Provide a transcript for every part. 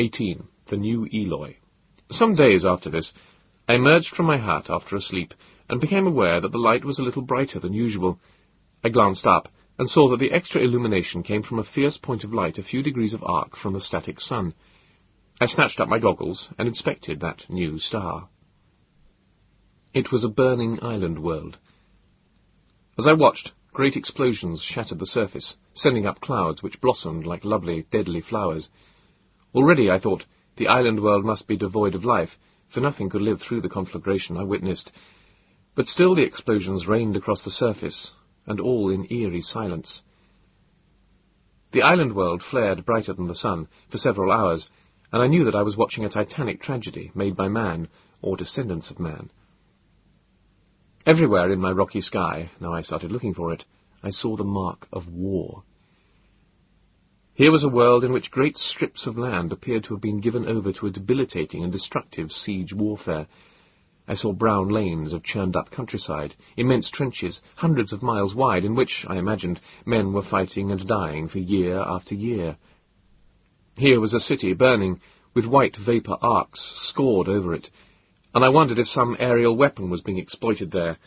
18. The New Eloi. Some days after this, I emerged from my hut after a sleep, and became aware that the light was a little brighter than usual. I glanced up, and saw that the extra illumination came from a fierce point of light a few degrees of arc from the static sun. I snatched up my goggles and inspected that new star. It was a burning island world. As I watched, great explosions shattered the surface, sending up clouds which blossomed like lovely, deadly flowers. Already, I thought, the island world must be devoid of life, for nothing could live through the conflagration I witnessed. But still the explosions rained across the surface, and all in eerie silence. The island world flared brighter than the sun for several hours, and I knew that I was watching a titanic tragedy made by man, or descendants of man. Everywhere in my rocky sky, now I started looking for it, I saw the mark of war. Here was a world in which great strips of land appeared to have been given over to a debilitating and destructive siege warfare. I saw brown lanes of churned-up countryside, immense trenches, hundreds of miles wide, in which, I imagined, men were fighting and dying for year after year. Here was a city burning, with white vapour arcs scored over it, and I wondered if some aerial weapon was being exploited there.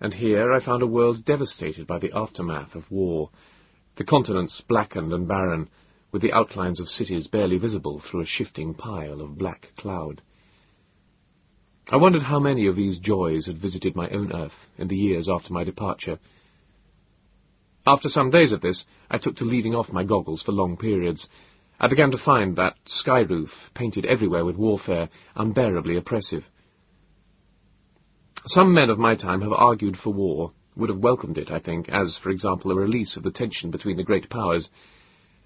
And here I found a world devastated by the aftermath of war, the continents blackened and barren, with the outlines of cities barely visible through a shifting pile of black cloud. I wondered how many of these joys had visited my own earth in the years after my departure. After some days of this, I took to leaving off my goggles for long periods, I began to find that sky roof, painted everywhere with warfare, unbearably oppressive. Some men of my time have argued for war, would have welcomed it, I think, as, for example, a release of the tension between the great powers.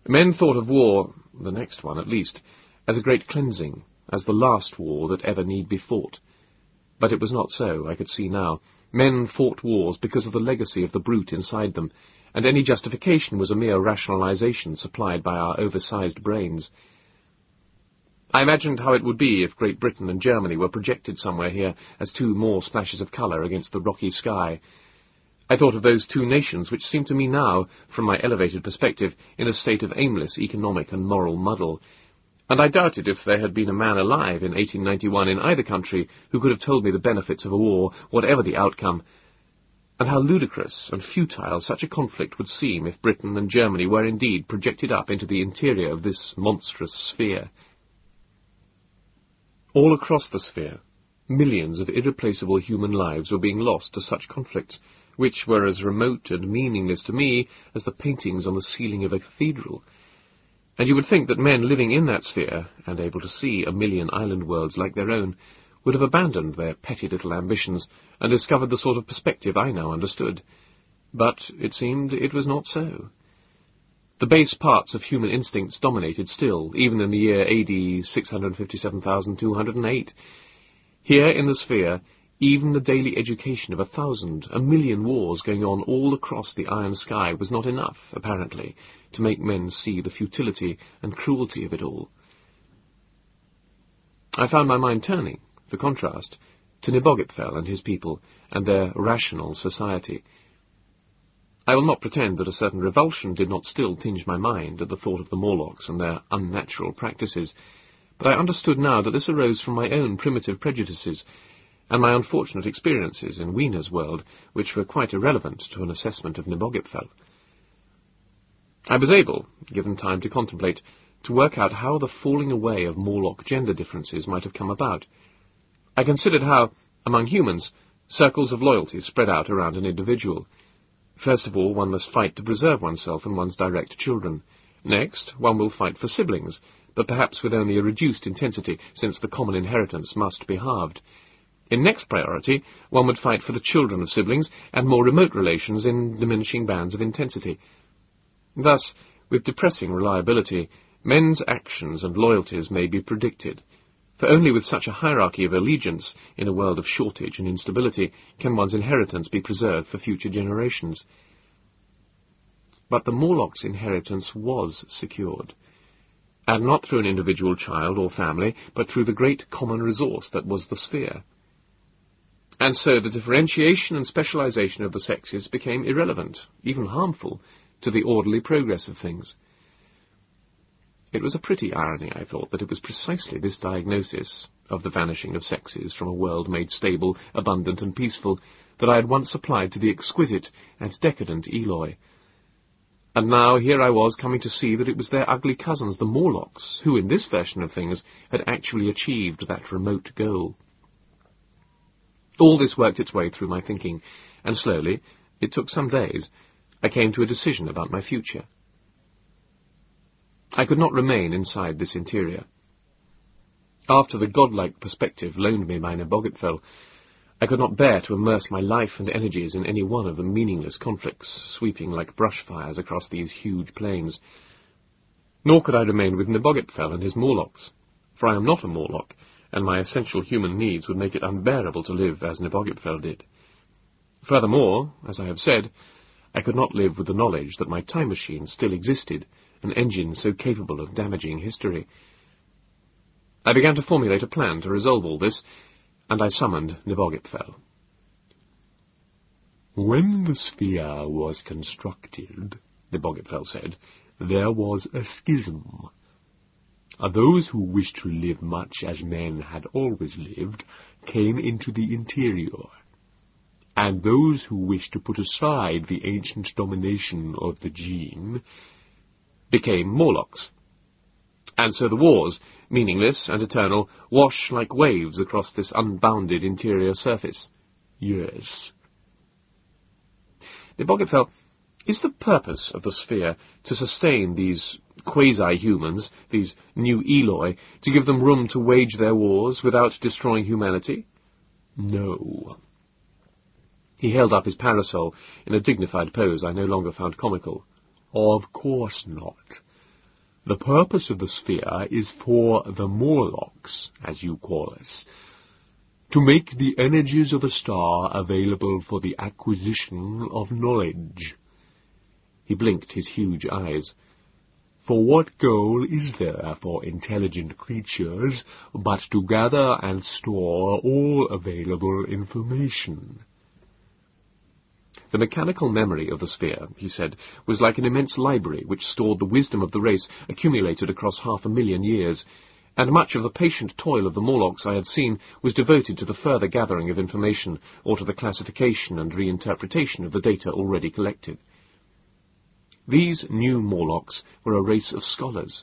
Men thought of war, the next one at least, as a great cleansing, as the last war that ever need be fought. But it was not so, I could see now. Men fought wars because of the legacy of the brute inside them, and any justification was a mere rationalization supplied by our oversized brains. I imagined how it would be if Great Britain and Germany were projected somewhere here as two more splashes of colour against the rocky sky. I thought of those two nations which seemed to me now, from my elevated perspective, in a state of aimless economic and moral muddle, and I doubted if there had been a man alive in 1891 in either country who could have told me the benefits of a war, whatever the outcome, and how ludicrous and futile such a conflict would seem if Britain and Germany were indeed projected up into the interior of this monstrous sphere. All across the sphere, millions of irreplaceable human lives were being lost to such conflicts, which were as remote and meaningless to me as the paintings on the ceiling of a cathedral. And you would think that men living in that sphere, and able to see a million island worlds like their own, would have abandoned their petty little ambitions and discovered the sort of perspective I now understood. But it seemed it was not so. The base parts of human instincts dominated still, even in the year AD 657,208. Here in the sphere, even the daily education of a thousand, a million wars going on all across the iron sky was not enough, apparently, to make men see the futility and cruelty of it all. I found my mind turning, for contrast, to Nebogipfel and his people, and their rational society. I will not pretend that a certain revulsion did not still tinge my mind at the thought of the Morlocks and their unnatural practices, but I understood now that this arose from my own primitive prejudices, and my unfortunate experiences in Weena's world, which were quite irrelevant to an assessment of Nebogipfel. I was able, given time to contemplate, to work out how the falling away of Morlock gender differences might have come about, I considered how, among humans, circles of loyalty spread out around an individual. First of all, one must fight to preserve oneself and one's direct children. Next, one will fight for siblings, but perhaps with only a reduced intensity, since the common inheritance must be halved. In next priority, one would fight for the children of siblings and more remote relations in diminishing bands of intensity. Thus, with depressing reliability, men's actions and loyalties may be predicted, for only with such a hierarchy of allegiance, in a world of shortage and instability, can one's inheritance be preserved for future generations. But the Morlock's inheritance was secured, and not through an individual child or family, but through the great common resource that was the sphere. And so the differentiation and specialization of the sexes became irrelevant, even harmful, to the orderly progress of things. It was a pretty irony, I thought, that it was precisely this diagnosis of the vanishing of sexes from a world made stable, abundant, and peaceful that I had once applied to the exquisite and decadent Eloi. And now here I was coming to see that it was their ugly cousins, the Morlocks, who, in this version of things, had actually achieved that remote goal. All this worked its way through my thinking, and slowly, it took some days, I came to a decision about my future. I could not remain inside this interior. After the godlike perspective loaned me by Nebogipfel, I could not bear to immerse my life and energies in any one of the meaningless conflicts sweeping like brush fires across these huge plains. Nor could I remain with Nebogipfel and his Morlocks, for I am not a Morlock, and my essential human needs would make it unbearable to live as Nebogipfel did. Furthermore, as I have said, I could not live with the knowledge that my time machine still existed, an engine so capable of damaging history. I began to formulate a plan to resolve all this, and I summoned Nebogipfel. When the sphere was constructed, Nebogipfel said, there was a schism. Those who wished to live much as men had always lived came into the interior, and those who wished to put aside the ancient domination of the gene became Morlocks. And so the wars, meaningless and eternal, wash like waves across this unbounded interior surface. Yes. Nebogipfel, is the purpose of the sphere to sustain these quasi-humans, these new Eloi, to give them room to wage their wars without destroying humanity? No. He held up his parasol in a dignified pose I no longer found comical. Of course not. The purpose of the sphere is for the Morlocks, as you call us, to make the energies of a star available for the acquisition of knowledge. He blinked his huge eyes. For what goal is there for intelligent creatures but to gather and store all available information? The mechanical memory of the sphere, he said, was like an immense library which stored the wisdom of the race accumulated across half a million years, and much of the patient toil of the Morlocks I had seen was devoted to the further gathering of information or to the classification and reinterpretation of the data already collected. These new Morlocks were a race of scholars,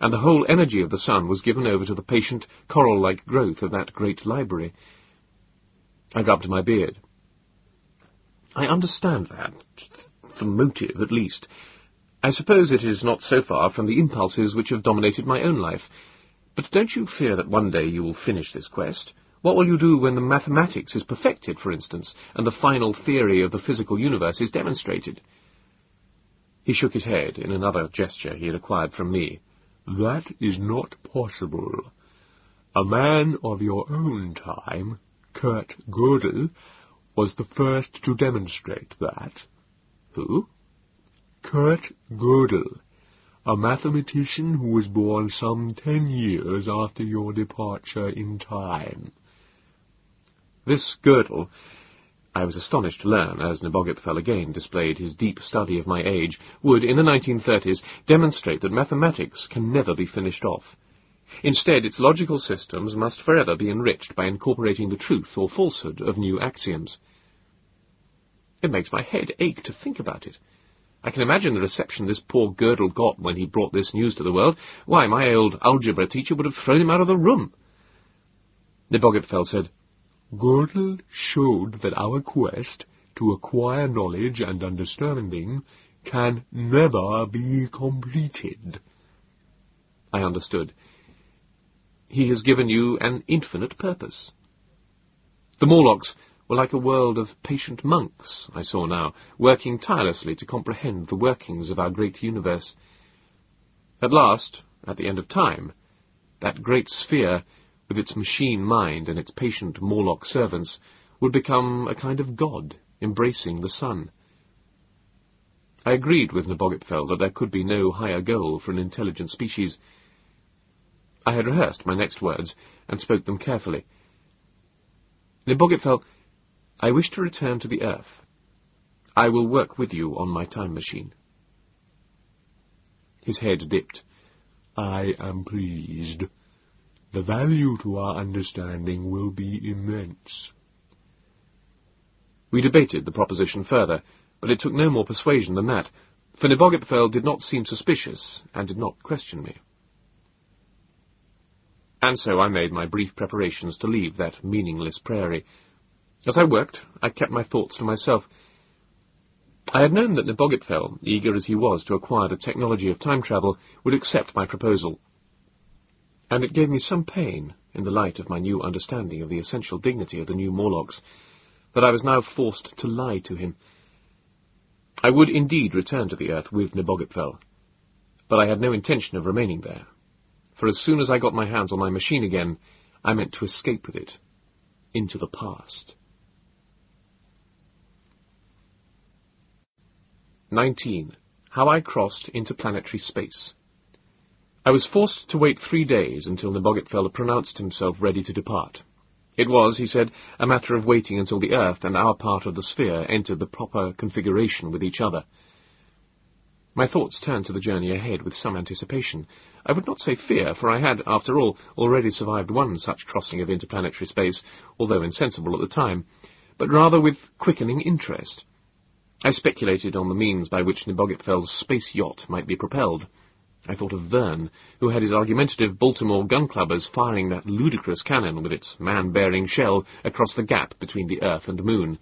and the whole energy of the sun was given over to the patient, coral-like growth of that great library. I rubbed my beard. I understand that. The motive, at least. I suppose it is not so far from the impulses which have dominated my own life. But don't you fear that one day you will finish this quest? What will you do when the mathematics is perfected, for instance, and the final theory of the physical universe is demonstrated? He shook his head in another gesture he had acquired from me. That is not possible. A man of your own time, Kurt Gödel, was the first to demonstrate that. Who? Kurt Gödel, a mathematician who was born some ten years after your departure in time. This Gödel, I was astonished to learn, as Nebogipfel again displayed his deep study of my age, would, in the 1930s, demonstrate that mathematics can never be finished off. Instead, its logical systems must forever be enriched by incorporating the truth or falsehood of new axioms. It makes my head ache to think about it. I can imagine the reception this poor Gödel got when he brought this news to the world. Why, my old algebra teacher would have thrown him out of the room. Nebogipfel said, Gödel showed that our quest to acquire knowledge and understanding can never be completed. I understood. He has given you an infinite purpose. The Morlocks were like a world of patient monks, I saw now, working tirelessly to comprehend the workings of our great universe. At last, at the end of time, that great sphere, with its machine mind and its patient Morlock servants, would become a kind of god, embracing the sun. I agreed with Nebogipfel that there could be no higher goal for an intelligent species, I had rehearsed my next words, and spoke them carefully. Nebogipfel, I wish to return to the earth. I will work with you on my time machine. His head dipped. I am pleased. The value to our understanding will be immense. We debated the proposition further, but it took no more persuasion than that, for Nebogipfel did not seem suspicious, and did not question me. And so I made my brief preparations to leave that meaningless prairie. As I worked, I kept my thoughts to myself. I had known that Nebogipfel, eager as he was to acquire the technology of time travel, would accept my proposal. And it gave me some pain, in the light of my new understanding of the essential dignity of the new Morlocks, that I was now forced to lie to him. I would indeed return to the earth with Nebogipfel, but I had no intention of remaining there for as soon as I got my hands on my machine again, I meant to escape with it into the past. 19. How I Crossed Interplanetary Space. I was forced to wait three days until Nebogipfel pronounced himself ready to depart. It was, he said, a matter of waiting until the Earth and our part of the sphere entered the proper configuration with each other. My thoughts turned to the journey ahead with some anticipation. I would not say fear, for I had, after all, already survived one such crossing of interplanetary space, although insensible at the time, but rather with quickening interest. I speculated on the means by which Nebogipfel's space yacht might be propelled. I thought of Verne, who had his argumentative Baltimore gun clubbers firing that ludicrous cannon with its man-bearing shell across the gap between the earth and moon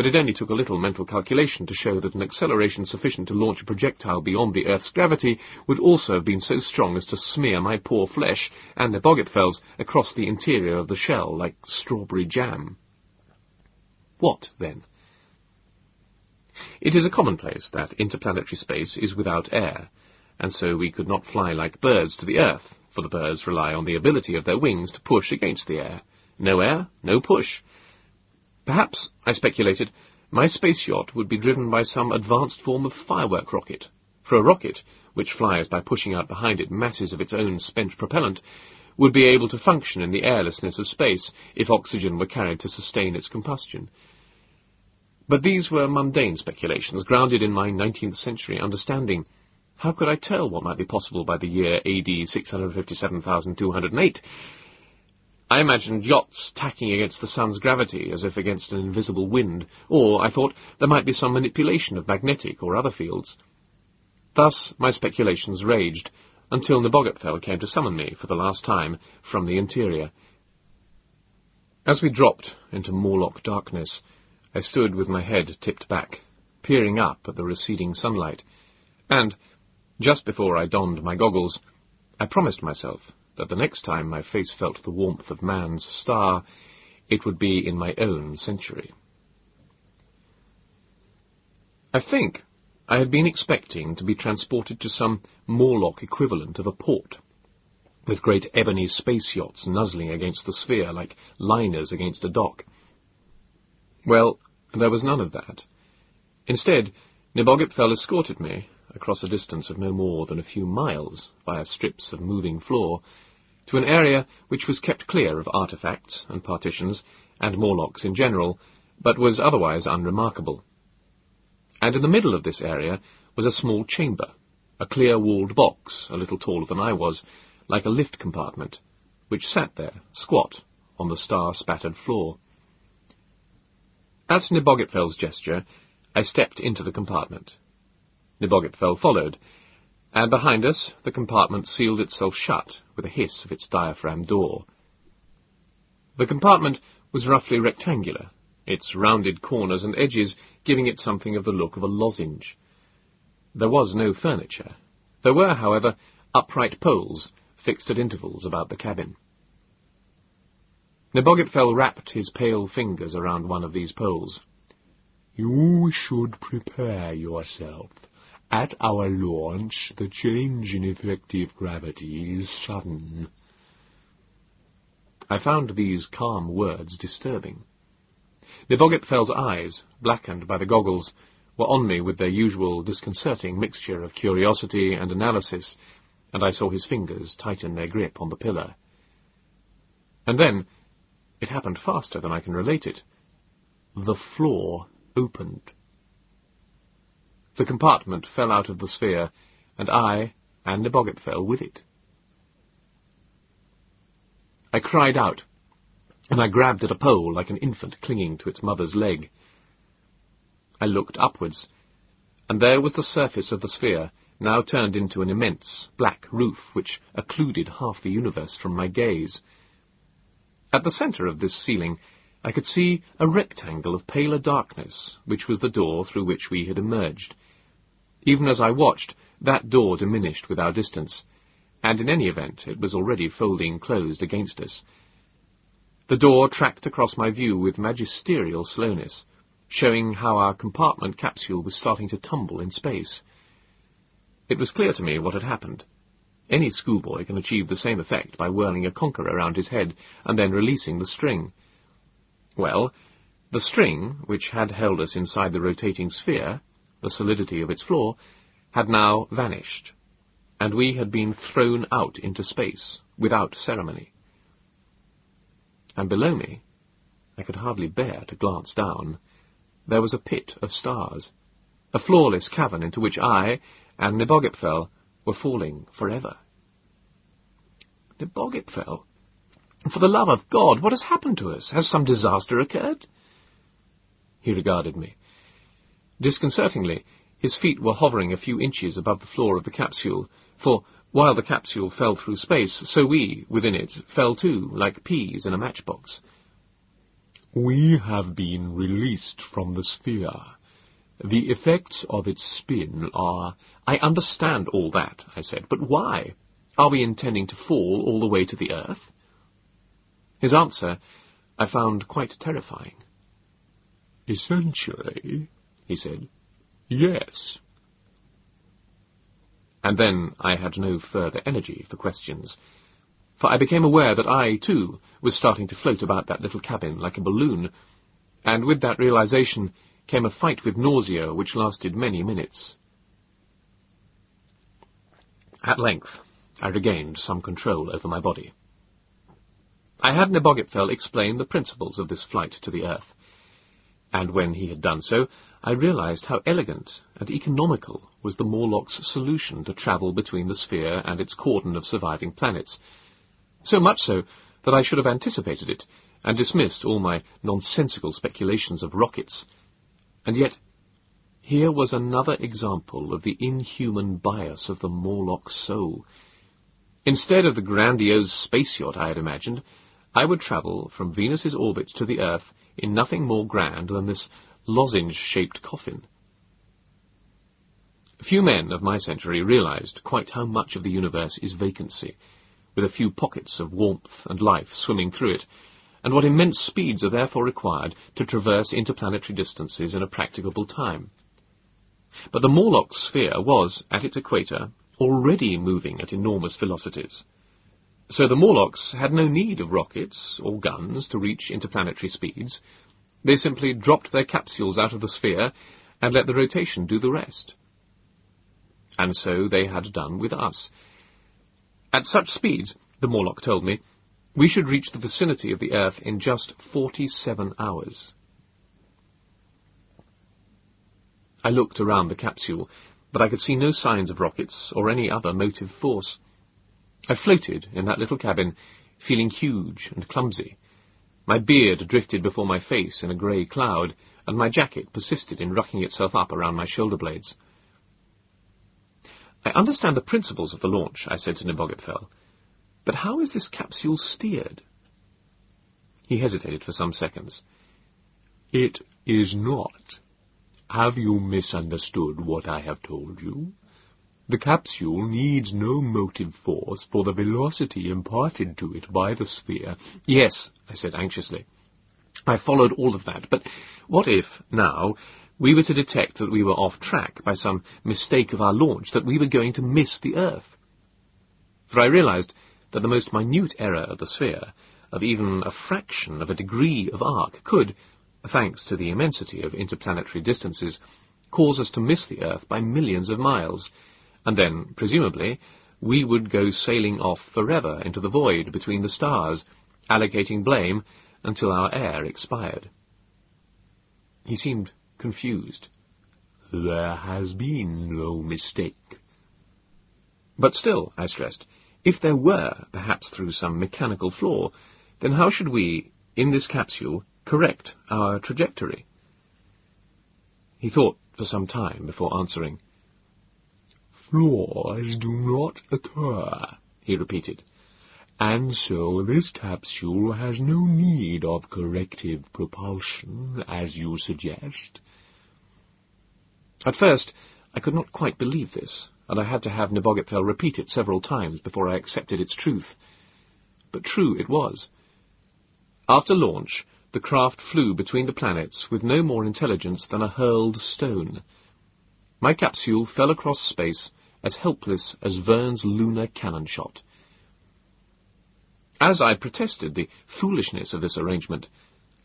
but it only took a little mental calculation to show that an acceleration sufficient to launch a projectile beyond the Earth's gravity would also have been so strong as to smear my poor flesh and Nebogipfel's across the interior of the shell like strawberry jam. What, then? It is a commonplace that interplanetary space is without air, and so we could not fly like birds to the Earth, for the birds rely on the ability of their wings to push against the air. No air, no push. Perhaps, I speculated, my space yacht would be driven by some advanced form of firework rocket. For a rocket, which flies by pushing out behind it masses of its own spent propellant, would be able to function in the airlessness of space if oxygen were carried to sustain its combustion. But these were mundane speculations, grounded in my 19th century understanding. How could I tell what might be possible by the year AD 657208? I imagined yachts tacking against the sun's gravity as if against an invisible wind, or, I thought, there might be some manipulation of magnetic or other fields. Thus my speculations raged, until Nebogipfel came to summon me, for the last time, from the interior. As we dropped into Morlock darkness, I stood with my head tipped back, peering up at the receding sunlight, and, just before I donned my goggles, I promised myself that the next time my face felt the warmth of man's star, it would be in my own century. I think I had been expecting to be transported to some Morlock equivalent of a port, with great ebony space yachts nuzzling against the sphere like liners against a dock. Well, there was none of that. Instead, Nebogipfel escorted me, across a distance of no more than a few miles, via strips of moving floor, to an area which was kept clear of artifacts and partitions, and Morlocks in general, but was otherwise unremarkable. And in the middle of this area was a small chamber, a clear-walled box, a little taller than I was, like a lift compartment, which sat there, squat, on the star-spattered floor. At Nebogipfel's gesture, I stepped into the compartment. Nebogipfel followed, and behind us the compartment sealed itself shut with a hiss of its diaphragm door. The compartment was roughly rectangular, its rounded corners and edges giving it something of the look of a lozenge. There was no furniture. There were, however, upright poles fixed at intervals about the cabin. Nebogipfel wrapped his pale fingers around one of these poles. You should prepare yourself. At our launch, the change in effective gravity is sudden. I found these calm words disturbing. Nebogipfel's eyes, blackened by the goggles, were on me with their usual disconcerting mixture of curiosity and analysis, and I saw his fingers tighten their grip on the pillar. And then, it happened faster than I can relate it. The floor opened. The compartment fell out of the sphere, and I, and Nebogipfel with it. I cried out, and I grabbed at a pole like an infant clinging to its mother's leg. I looked upwards, and there was the surface of the sphere, now turned into an immense black roof which occluded half the universe from my gaze. At the centre of this ceiling I could see a rectangle of paler darkness, which was the door through which we had emerged. Even as I watched, that door diminished with our distance, and in any event it was already folding closed against us. The door tracked across my view with magisterial slowness, showing how our compartment capsule was starting to tumble in space. It was clear to me what had happened. Any schoolboy can achieve the same effect by whirling a conker around his head and then releasing the string. Well, the string, which had held us inside the rotating sphere, the solidity of its floor, had now vanished, and we had been thrown out into space without ceremony. And below me, I could hardly bear to glance down, there was a pit of stars, a floorless cavern into which I and Nebogipfel were falling forever. Nebogipfel? For the love of God, what has happened to us? Has some disaster occurred? He regarded me. Disconcertingly, his feet were hovering a few inches above the floor of the capsule, for while the capsule fell through space, so we, within it, fell too, like peas in a matchbox. We have been released from the sphere. The effects of its spin are... I understand all that, I said, but why? Are we intending to fall all the way to the earth? His answer I found quite terrifying. Essentially, he said, yes. And then I had no further energy for questions, for I became aware that I, too, was starting to float about that little cabin like a balloon, and with that realization came a fight with nausea which lasted many minutes. At length, I regained some control over my body. I had Nebogipfel explain the principles of this flight to the earth, and when he had done so, I realized how elegant and economical was the Morlock's solution to travel between the sphere and its cordon of surviving planets. So much so that I should have anticipated it and dismissed all my nonsensical speculations of rockets. And yet, here was another example of the inhuman bias of the Morlock soul. Instead of the grandiose space yacht I had imagined, I would travel from Venus's orbit to the Earth in nothing more grand than this lozenge-shaped coffin. Few men of my century realized quite how much of the universe is vacancy, with a few pockets of warmth and life swimming through it, and what immense speeds are therefore required to traverse interplanetary distances in a practicable time. But the Morlock sphere was, at its equator, already moving at enormous velocities. So the Morlocks had no need of rockets or guns to reach interplanetary speeds. They simply dropped their capsules out of the sphere and let the rotation do the rest. And so they had done with us. At such speeds, the Morlock told me, we should reach the vicinity of the Earth in just 47 hours. I looked around the capsule, but I could see no signs of rockets or any other motive force. I floated in that little cabin, feeling huge and clumsy. My beard drifted before my face in a grey cloud, and my jacket persisted in rucking itself up around my shoulder blades. I understand the principles of the launch, I said to Nebogipfel, but how is this capsule steered? He hesitated for some seconds. It is not. Have you misunderstood what I have told you? The capsule needs no motive force for the velocity imparted to it by the sphere. Yes, I said anxiously. I followed all of that, but what if, now, we were to detect that we were off track by some mistake of our launch, that we were going to miss the Earth? For I realized that the most minute error of the sphere, of even a fraction of a degree of arc, could, thanks to the immensity of interplanetary distances, cause us to miss the Earth by millions of miles, and then, presumably, we would go sailing off forever into the void between the stars, allocating blame until our air expired. He seemed confused. There has been no mistake. But still, I stressed, if there were, perhaps through some mechanical flaw, then how should we, in this capsule, correct our trajectory? He thought for some time before answering. Flaws do not occur, he repeated, and so this capsule has no need of corrective propulsion, as you suggest. At first, I could not quite believe this, and I had to have Nebogipfel repeat it several times before I accepted its truth. But true it was. After launch, the craft flew between the planets with no more intelligence than a hurled stone. My capsule fell across space as helpless as Verne's lunar cannon shot. As I protested the foolishness of this arrangement,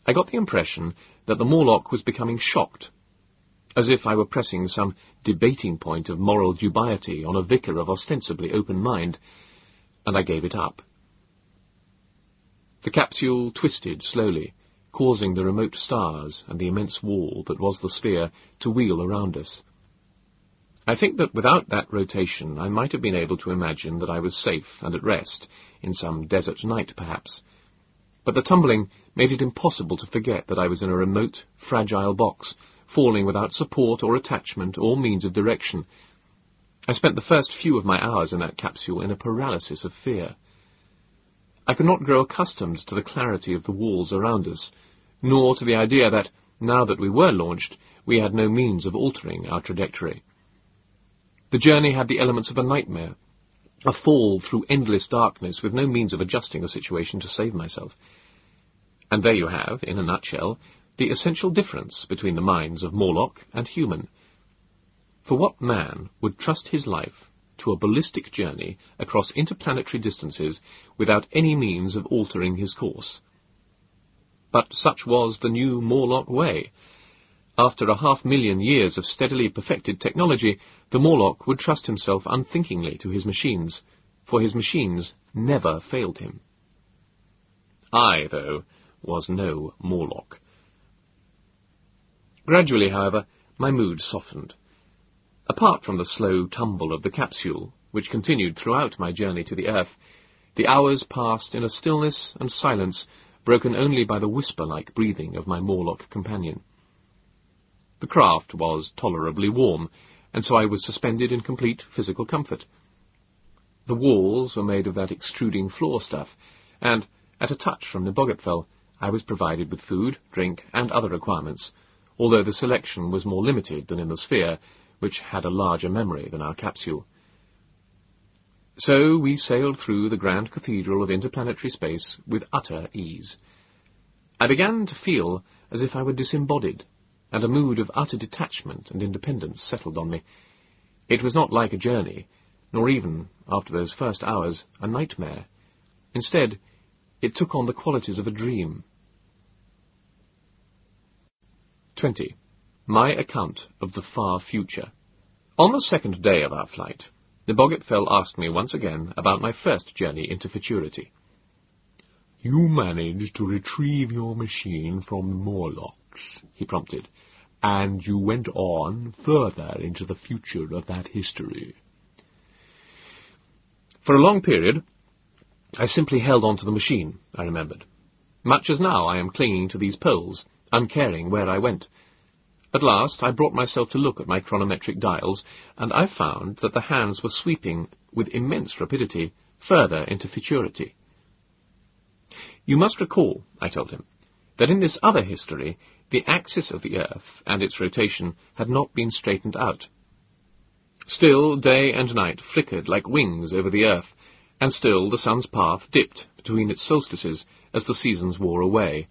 I got the impression that the Morlock was becoming shocked, as if I were pressing some debating point of moral dubiety on a vicar of ostensibly open mind, and I gave it up. The capsule twisted slowly, causing the remote stars and the immense wall that was the sphere to wheel around us. I think that without that rotation I might have been able to imagine that I was safe and at rest, in some desert night perhaps. But the tumbling made it impossible to forget that I was in a remote, fragile box, falling without support or attachment or means of direction. I spent the first few of my hours in that capsule in a paralysis of fear. I could not grow accustomed to the clarity of the walls around us, nor to the idea that, now that we were launched, we had no means of altering our trajectory. The journey had the elements of a nightmare, a fall through endless darkness with no means of adjusting the situation to save myself. And there you have, in a nutshell, the essential difference between the minds of Morlock and human. For what man would trust his life to a ballistic journey across interplanetary distances without any means of altering his course? But such was the new Morlock way, after a half million years of steadily perfected technology, the Morlock would trust himself unthinkingly to his machines, for his machines never failed him. I, though, was no Morlock. Gradually, however, my mood softened. Apart from the slow tumble of the capsule, which continued throughout my journey to the earth, the hours passed in a stillness and silence broken only by the whisper-like breathing of my Morlock companion. The craft was tolerably warm, and so I was suspended in complete physical comfort. The walls were made of that extruding floor stuff, and, at a touch from Nebogipfel, I was provided with food, drink, and other requirements, although the selection was more limited than in the sphere, which had a larger memory than our capsule. So we sailed through the grand cathedral of interplanetary space with utter ease. I began to feel as if I were disembodied, and a mood of utter detachment and independence settled on me. It was not like a journey, nor even, after those first hours, a nightmare. Instead, it took on the qualities of a dream. 20. My account of the far future. On the second day of our flight, Nebogipfel asked me once again about my first journey into futurity. You managed to retrieve your machine from the He prompted, and you went on further into the future of that history. For a long period, I simply held on to the machine, I remembered. Much as now I am clinging to these poles, uncaring where I went. At last I brought myself to look at my chronometric dials, and I found that the hands were sweeping with immense rapidity further into futurity. You must recall, I told him, that in this other history the axis of the Earth and its rotation had not been straightened out. Still day and night flickered like wings over the Earth, and still the sun's path dipped between its solstices as the seasons wore away.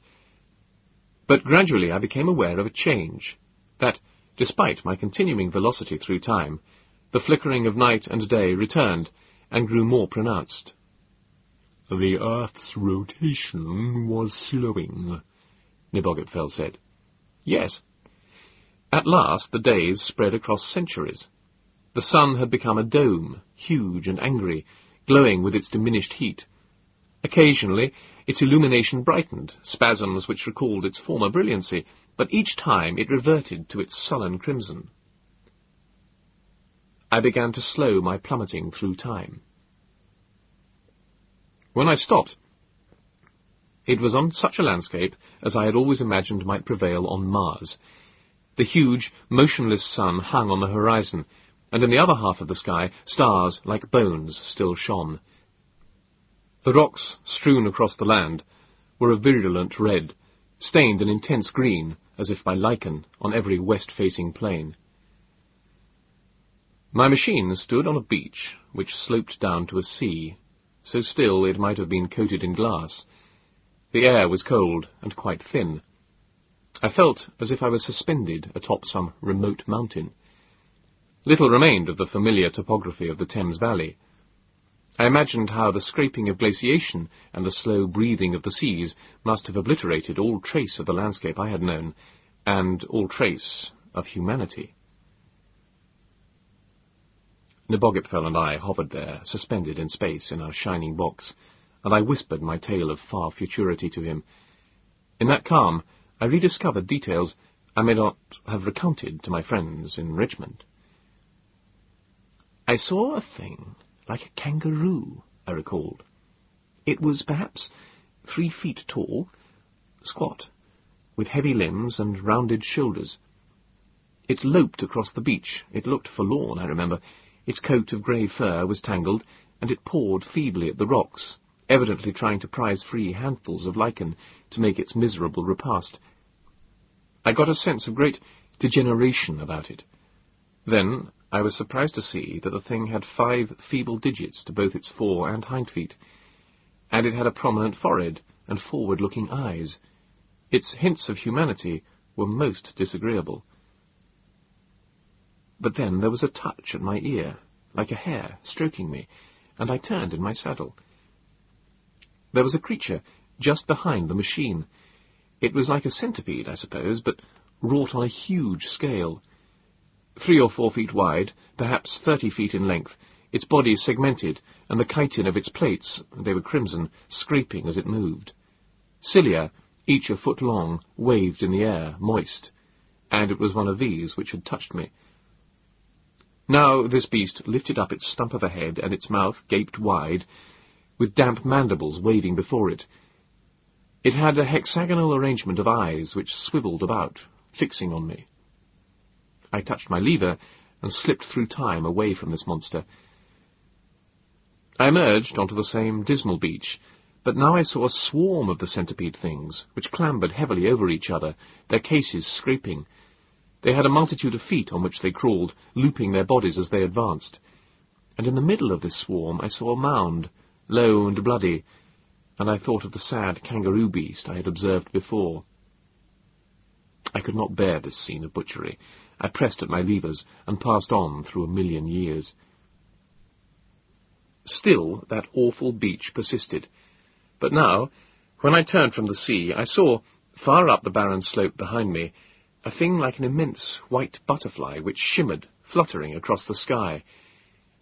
But gradually I became aware of a change, that, despite my continuing velocity through time, the flickering of night and day returned and grew more pronounced. The Earth's rotation was slowing, Nebogipfel said. Yes. At last the days spread across centuries. The sun had become a dome, huge and angry, glowing with its diminished heat. Occasionally its illumination brightened, spasms which recalled its former brilliancy, but each time it reverted to its sullen crimson. I began to slow my plummeting through time. When I stopped, It was on such a landscape as I had always imagined might prevail on Mars. The huge, motionless sun hung on the horizon, and in the other half of the sky stars like bones still shone. The rocks strewn across the land were a virulent red, stained an intense green, as if by lichen, on every west-facing plain. My machine stood on a beach which sloped down to a sea, so still it might have been coated in glass. The air was cold and quite thin. I felt as if I was suspended atop some remote mountain. Little remained of the familiar topography of the Thames Valley. I imagined how the scraping of glaciation and the slow breathing of the seas must have obliterated all trace of the landscape I had known, and all trace of humanity. Nebogipfel and I hovered there, suspended in space in our shining box, and I whispered my tale of far futurity to him. In that calm, I rediscovered details I may not have recounted to my friends in Richmond. I saw a thing like a kangaroo, I recalled. It was perhaps three feet tall, squat, with heavy limbs and rounded shoulders. It loped across the beach. It looked forlorn, I remember. Its coat of grey fur was tangled, and it pawed feebly at the rocks, evidently trying to prize free handfuls of lichen to make its miserable repast. I got a sense of great degeneration about it. Then I was surprised to see that the thing had five feeble digits to both its fore and hind feet, and it had a prominent forehead and forward-looking eyes. Its hints of humanity were most disagreeable. But then there was a touch at my ear, like a hair stroking me, and I turned in my saddle. There was a creature just behind the machine. It was like a centipede, I suppose, but wrought on a huge scale. Three or four feet wide, perhaps thirty feet in length, its body segmented, and the chitin of its plates, they were crimson, scraping as it moved. Cilia, each a foot long, waved in the air, moist, and it was one of these which had touched me. Now this beast lifted up its stump of a head, and its mouth gaped wide, with damp mandibles waving before it. It had a hexagonal arrangement of eyes which swiveled about, fixing on me. I touched my lever and slipped through time away from this monster. I emerged onto the same dismal beach, but now I saw a swarm of the centipede things, which clambered heavily over each other, their cases scraping, they had a multitude of feet on which they crawled, looping their bodies as they advanced. And in the middle of this swarm I saw a mound, low and bloody, and I thought of the sad kangaroo beast I had observed before. I could not bear this scene of butchery. I pressed at my levers and passed on through a million years. Still that awful beach persisted. But now, when I turned from the sea, I saw, far up the barren slope behind me, a thing like an immense white butterfly which shimmered, fluttering across the sky.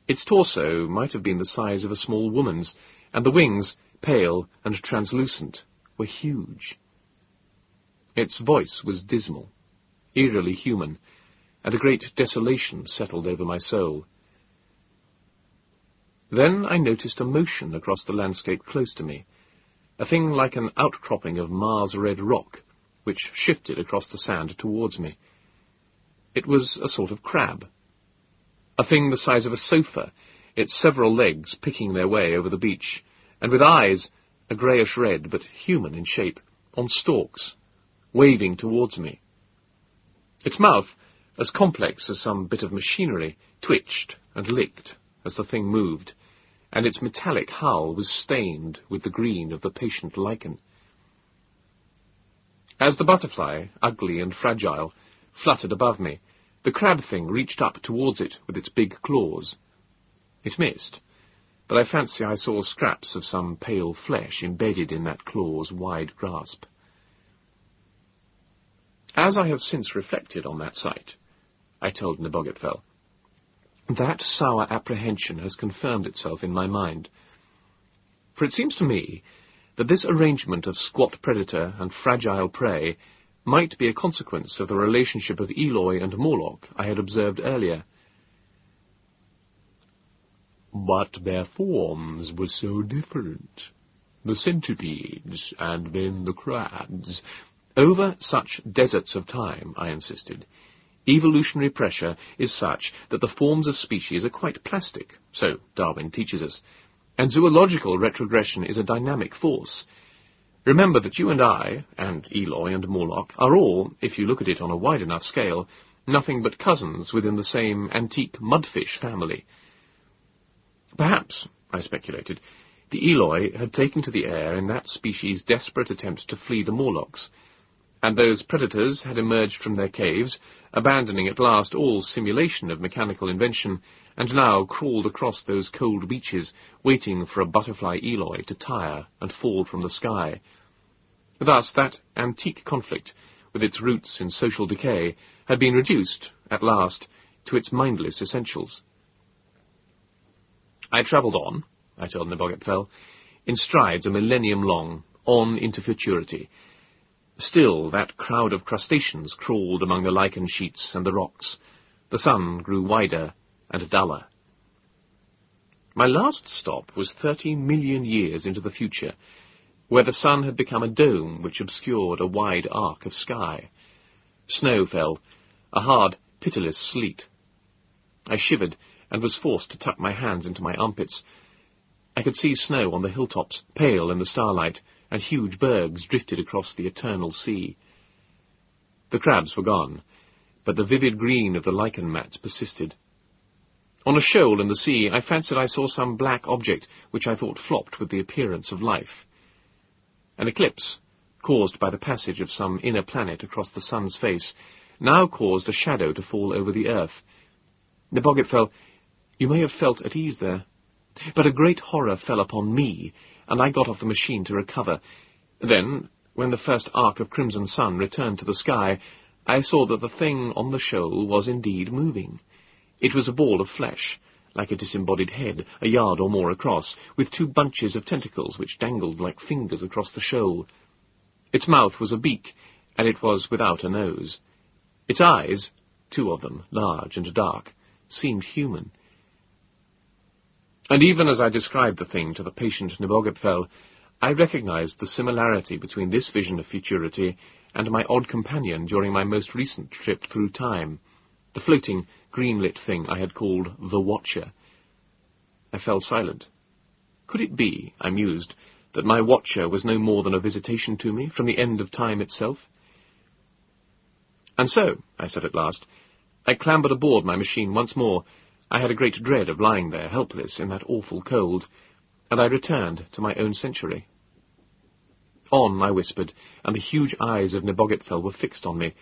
Its torso might have been the size of a small woman's, and the wings, pale and translucent, were huge. Its voice was dismal, eerily human, and a great desolation settled over my soul. Then I noticed a motion across the landscape close to me, a thing like an outcropping of Mars-red rock, which shifted across the sand towards me. It was a sort of crab. A thing the size of a sofa, its several legs picking their way over the beach, and with eyes, a greyish red, but human in shape, on stalks, waving towards me. Its mouth, as complex as some bit of machinery, twitched and licked as the thing moved, and its metallic hull was stained with the green of the patient lichen. As the butterfly, ugly and fragile, fluttered above me, the crab thing reached up towards it with its big claws. It missed, but I fancy I saw scraps of some pale flesh embedded in that claw's wide grasp. As I have since reflected on that sight, I told Nebogipfel, that sour apprehension has confirmed itself in my mind. For it seems to me that this arrangement of squat predator and fragile prey might be a consequence of the relationship of Eloi and Morlock I had observed earlier. But their forms were so different, the centipedes, and then the crabs. Over such deserts of time, I insisted, evolutionary pressure is such that the forms of species are quite plastic, so Darwin teaches us, and zoological retrogression is a dynamic force. Remember that you and I, and Eloi and Morlock, are all, if you look at it on a wide enough scale, nothing but cousins within the same antique mudfish family. Perhaps, I speculated, the Eloi had taken to the air in that species' desperate attempt to flee the Morlocks, and those predators had emerged from their caves, abandoning at last all simulation of mechanical invention, and now crawled across those cold beaches, waiting for a butterfly Eloi to tire and fall from the sky. Thus that antique conflict, with its roots in social decay, had been reduced, at last, to its mindless essentials. I travelled on, I told Nebogipfel, in strides a millennium long, on into futurity, Still, that crowd of crustaceans crawled among the lichen sheets and the rocks. The sun grew wider and duller. My last stop was thirty million years into the future, where the sun had become a dome which obscured a wide arc of sky. Snow fell, a hard, pitiless sleet. I shivered and was forced to tuck my hands into my armpits. I could see snow on the hilltops, pale in the starlight, and huge bergs drifted across the eternal sea. The crabs were gone, but the vivid green of the lichen mats persisted. On a shoal in the sea, I fancied I saw some black object which I thought flopped with the appearance of life. An eclipse, caused by the passage of some inner planet across the sun's face, now caused a shadow to fall over the earth. Nebogipfel, you may have felt at ease there, but a great horror fell upon me and I got off the machine to recover. Then, when the first arc of crimson sun returned to the sky, I saw that the thing on the shoal was indeed moving. It was a ball of flesh, like a disembodied head, a yard or more across, with two bunches of tentacles which dangled like fingers across the shoal. Its mouth was a beak, and it was without a nose. Its eyes, two of them, large and dark, seemed human. And even as I described the thing to the patient Nebogipfel, I recognized the similarity between this vision of futurity and my odd companion during my most recent trip through time, the floating, green-lit thing I had called the Watcher. I fell silent. Could it be, I mused, that my Watcher was no more than a visitation to me from the end of time itself? And so, I said at last, I clambered aboard my machine once more, I had a great dread of lying there helpless in that awful cold, and I returned to my own century. On, I whispered, and the huge eyes of Nebogipfel were fixed on me,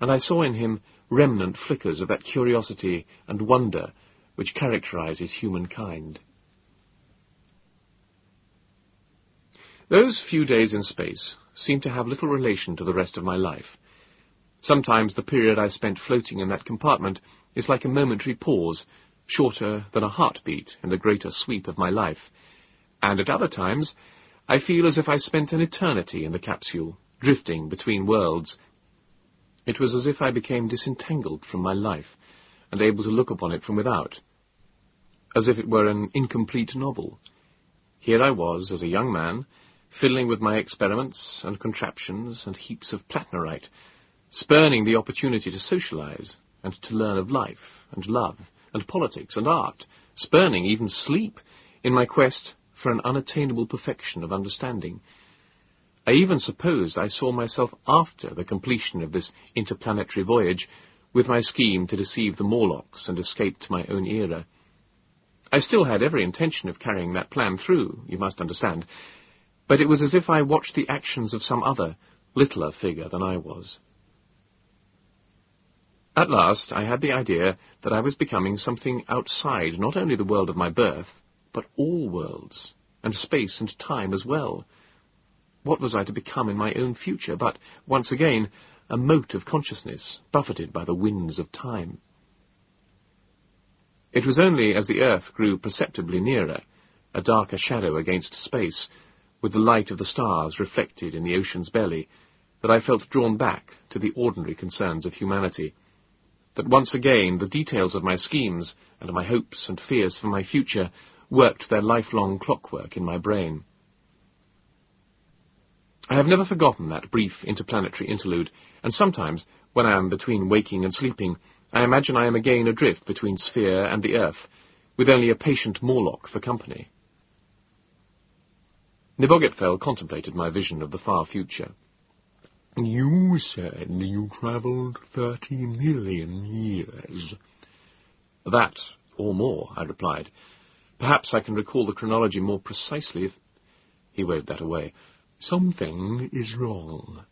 and I saw in him remnant flickers of that curiosity and wonder which characterizes humankind. Those few days in space seemed to have little relation to the rest of my life. Sometimes the period I spent floating in that compartment is like a momentary pause shorter than a heartbeat in the greater sweep of my life, and at other times I feel as if I spent an eternity in the capsule, drifting between worlds. It was as if I became disentangled from my life, and able to look upon it from without, as if it were an incomplete novel. Here I was, as a young man, fiddling with my experiments and contraptions and heaps of plattnerite, spurning the opportunity to socialize and to learn of life and love and politics and art, spurning even sleep in my quest for an unattainable perfection of understanding. I even supposed I saw myself after the completion of this interplanetary voyage, with my scheme to deceive the Morlocks and escape to my own era. I still had every intention of carrying that plan through, you must understand, but it was as if I watched the actions of some other, littler figure than I was. At last I had the idea that I was becoming something outside not only the world of my birth, but all worlds, and space and time as well. What was I to become in my own future but, once again, a mote of consciousness, buffeted by the winds of time? It was only as the earth grew perceptibly nearer, a darker shadow against space, with the light of the stars reflected in the ocean's belly, that I felt drawn back to the ordinary concerns of humanity that once again the details of my schemes and my hopes and fears for my future worked their lifelong clockwork in my brain. I have never forgotten that brief interplanetary interlude, and sometimes, when I am between waking and sleeping, I imagine I am again adrift between Sphere and the Earth, with only a patient Morlock for company. Nebogipfel contemplated my vision of the far future. You said you travelled thirty million years. That, or more, I replied. Perhaps I can recall the chronology more precisely if... He waved that away. Something is wrong.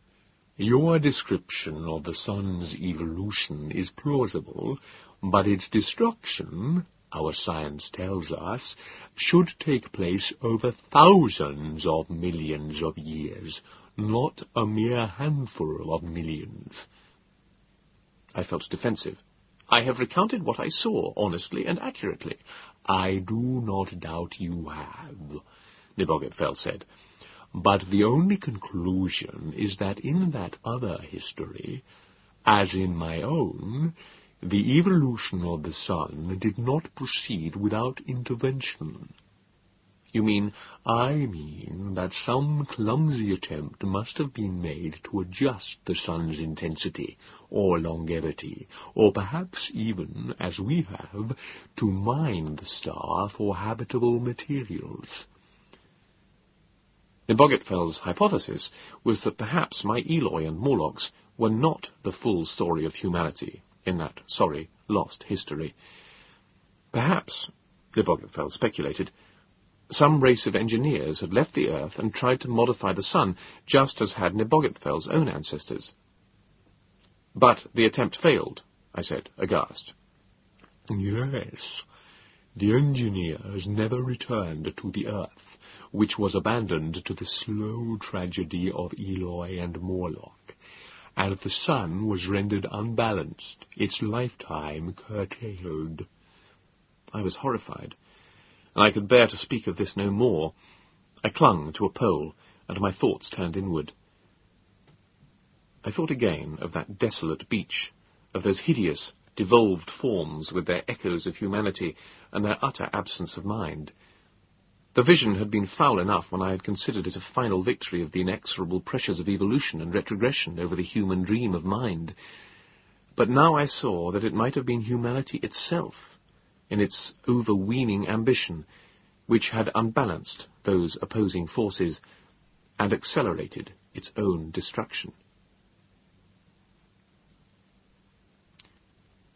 Your description of the sun's evolution is plausible, but its destruction, our science tells us, should take place over thousands of millions of years, not a mere handful of millions. I felt defensive. I have recounted what I saw, honestly and accurately. I do not doubt you have, Nebogipfel said. But the only conclusion is that in that other history, as in my own, the evolution of the sun did not proceed without intervention. You mean? I mean that some clumsy attempt must have been made to adjust the sun's intensity or longevity, or perhaps even, as we have, to mine the star for habitable materials. Nebogipfel's hypothesis was that perhaps my Eloi and Morlocks were not the full story of humanity in that sorry, lost history. Perhaps, Nebogipfel speculated, some race of engineers had left the Earth and tried to modify the Sun, just as had Nebogipfel's own ancestors. But the attempt failed, I said, aghast. Yes. The engineers never returned to the Earth, which was abandoned to the slow tragedy of Eloi and Morlock, and the Sun was rendered unbalanced, its lifetime curtailed. I was horrified and I could bear to speak of this no more. I clung to a pole, and my thoughts turned inward. I thought again of that desolate beach, of those hideous, devolved forms with their echoes of humanity and their utter absence of mind. The vision had been foul enough when I had considered it a final victory of the inexorable pressures of evolution and retrogression over the human dream of mind. But now I saw that it might have been humanity itself in its overweening ambition, which had unbalanced those opposing forces and accelerated its own destruction.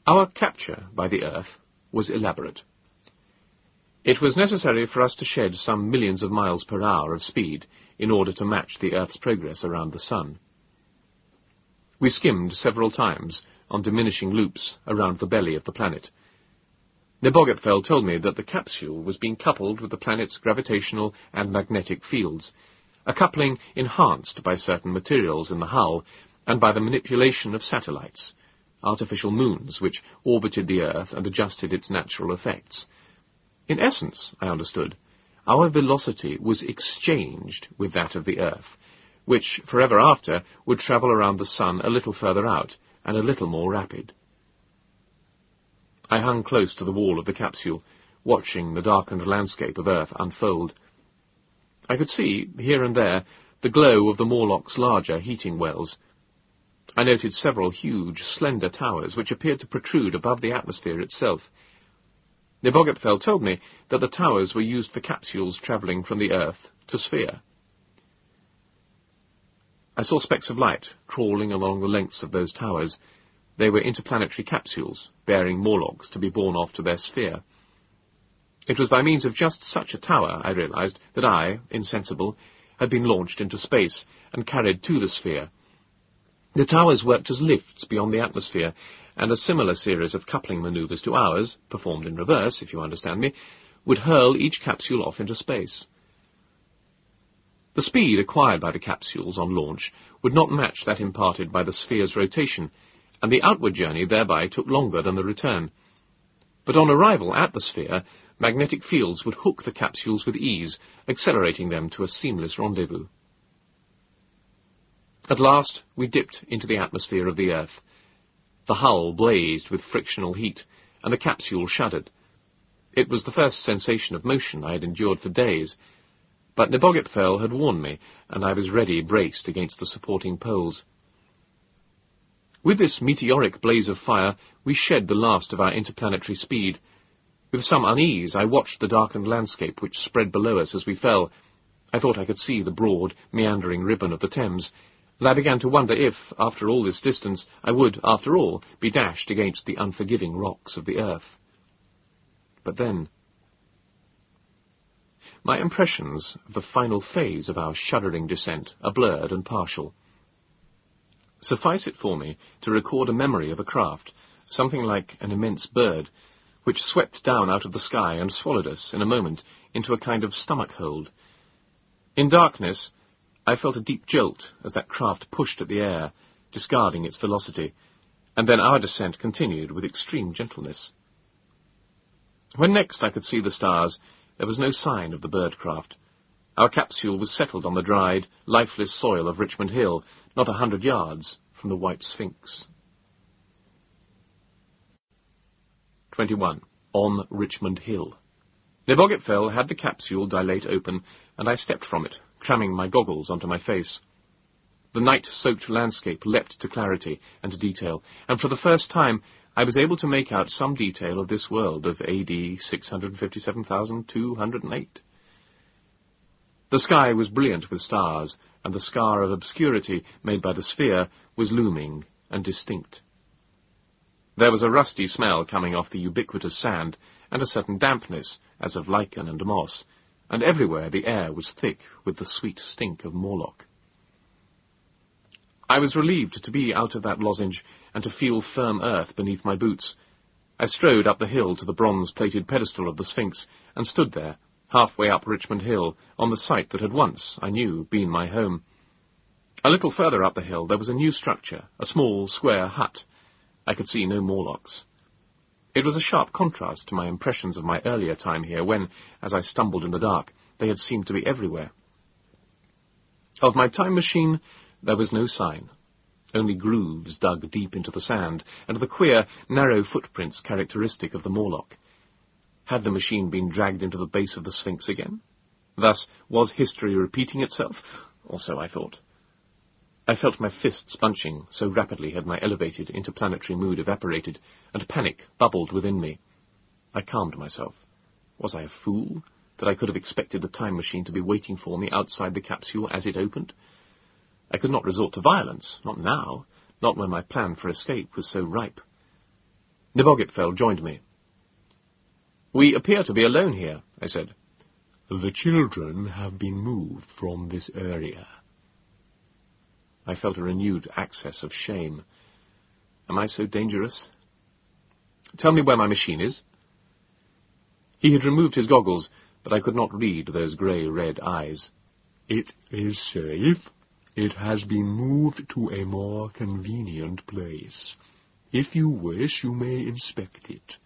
Our capture by the Earth was elaborate. It was necessary for us to shed some millions of miles per hour of speed in order to match the Earth's progress around the Sun. We skimmed several times on diminishing loops around the belly of the planet, Nebogipfel told me that the capsule was being coupled with the planet's gravitational and magnetic fields, a coupling enhanced by certain materials in the hull and by the manipulation of satellites, artificial moons which orbited the Earth and adjusted its natural effects. In essence, I understood, our velocity was exchanged with that of the Earth, which forever after would travel around the Sun a little further out and a little more rapid. I hung close to the wall of the capsule, watching the darkened landscape of Earth unfold. I could see, here and there, the glow of the Morlock's larger heating wells. I noted several huge, slender towers which appeared to protrude above the atmosphere itself. Nebogipfel told me that the towers were used for capsules travelling from the Earth to Sphere. I saw specks of light crawling along the lengths of those towers, they were interplanetary capsules, bearing Morlocks to be borne off to their sphere. It was by means of just such a tower, I realized, that I, insensible, had been launched into space and carried to the sphere. The towers worked as lifts beyond the atmosphere, and a similar series of coupling maneuvers to ours, performed in reverse, if you understand me, would hurl each capsule off into space. The speed acquired by the capsules on launch would not match that imparted by the sphere's rotation, and the outward journey thereby took longer than the return. But on arrival at the sphere, magnetic fields would hook the capsules with ease, accelerating them to a seamless rendezvous. At last, we dipped into the atmosphere of the Earth. The hull blazed with frictional heat, and the capsule shuddered. It was the first sensation of motion I had endured for days. But Nebogipfel had warned me, and I was ready, braced against the supporting poles. With this meteoric blaze of fire, we shed the last of our interplanetary speed. With some unease, I watched the darkened landscape which spread below us as we fell. I thought I could see the broad, meandering ribbon of the Thames, I began to wonder if, after all this distance, I would, after all, be dashed against the unforgiving rocks of the earth. But then... My impressions of the final phase of our shuddering descent are blurred and partial. Suffice it for me to record a memory of a craft, something like an immense bird, which swept down out of the sky and swallowed us, in a moment, into a kind of stomach hold. In darkness, I felt a deep jolt as that craft pushed at the air, discarding its velocity, and then our descent continued with extreme gentleness. When next I could see the stars, there was no sign of the bird craft. Our capsule was settled on the dried, lifeless soil of Richmond Hill, not a hundred yards from the White Sphinx. 21. On Richmond Hill. Nebogipfel had the capsule dilate open, and I stepped from it, cramming my goggles onto my face. The night-soaked landscape leapt to clarity and detail, and for the first time I was able to make out some detail of this world of AD 657,208. The sky was brilliant with stars, and the scar of obscurity made by the sphere was looming and distinct. There was a rusty smell coming off the ubiquitous sand, and a certain dampness, as of lichen and moss, and everywhere the air was thick with the sweet stink of Morlock. I was relieved to be out of that lozenge and to feel firm earth beneath my boots. I strode up the hill to the bronze-plated pedestal of the Sphinx and stood there, halfway up Richmond Hill, on the site that had once, I knew, been my home. A little further up the hill there was a new structure, a small, square hut. I could see no Morlocks. It was a sharp contrast to my impressions of my earlier time here, when, as I stumbled in the dark, they had seemed to be everywhere. Of my time machine, there was no sign, only grooves dug deep into the sand, and the queer, narrow footprints characteristic of the Morlock. Had the machine been dragged into the base of the Sphinx again? Thus, was history repeating itself? Or so I thought. I felt my fists bunching, so rapidly had my elevated interplanetary mood evaporated, and panic bubbled within me. I calmed myself. Was I a fool, that I could have expected the time machine to be waiting for me outside the capsule as it opened? I could not resort to violence, not now, not when my plan for escape was so ripe. Nebogipfel joined me. We appear to be alone here, I said. The children have been moved from this area. I felt a renewed access of shame. Am I so dangerous? Tell me where my machine is. He had removed his goggles, but I could not read those grey-red eyes. It is safe, it has been moved to a more convenient place. If you wish, you may inspect it.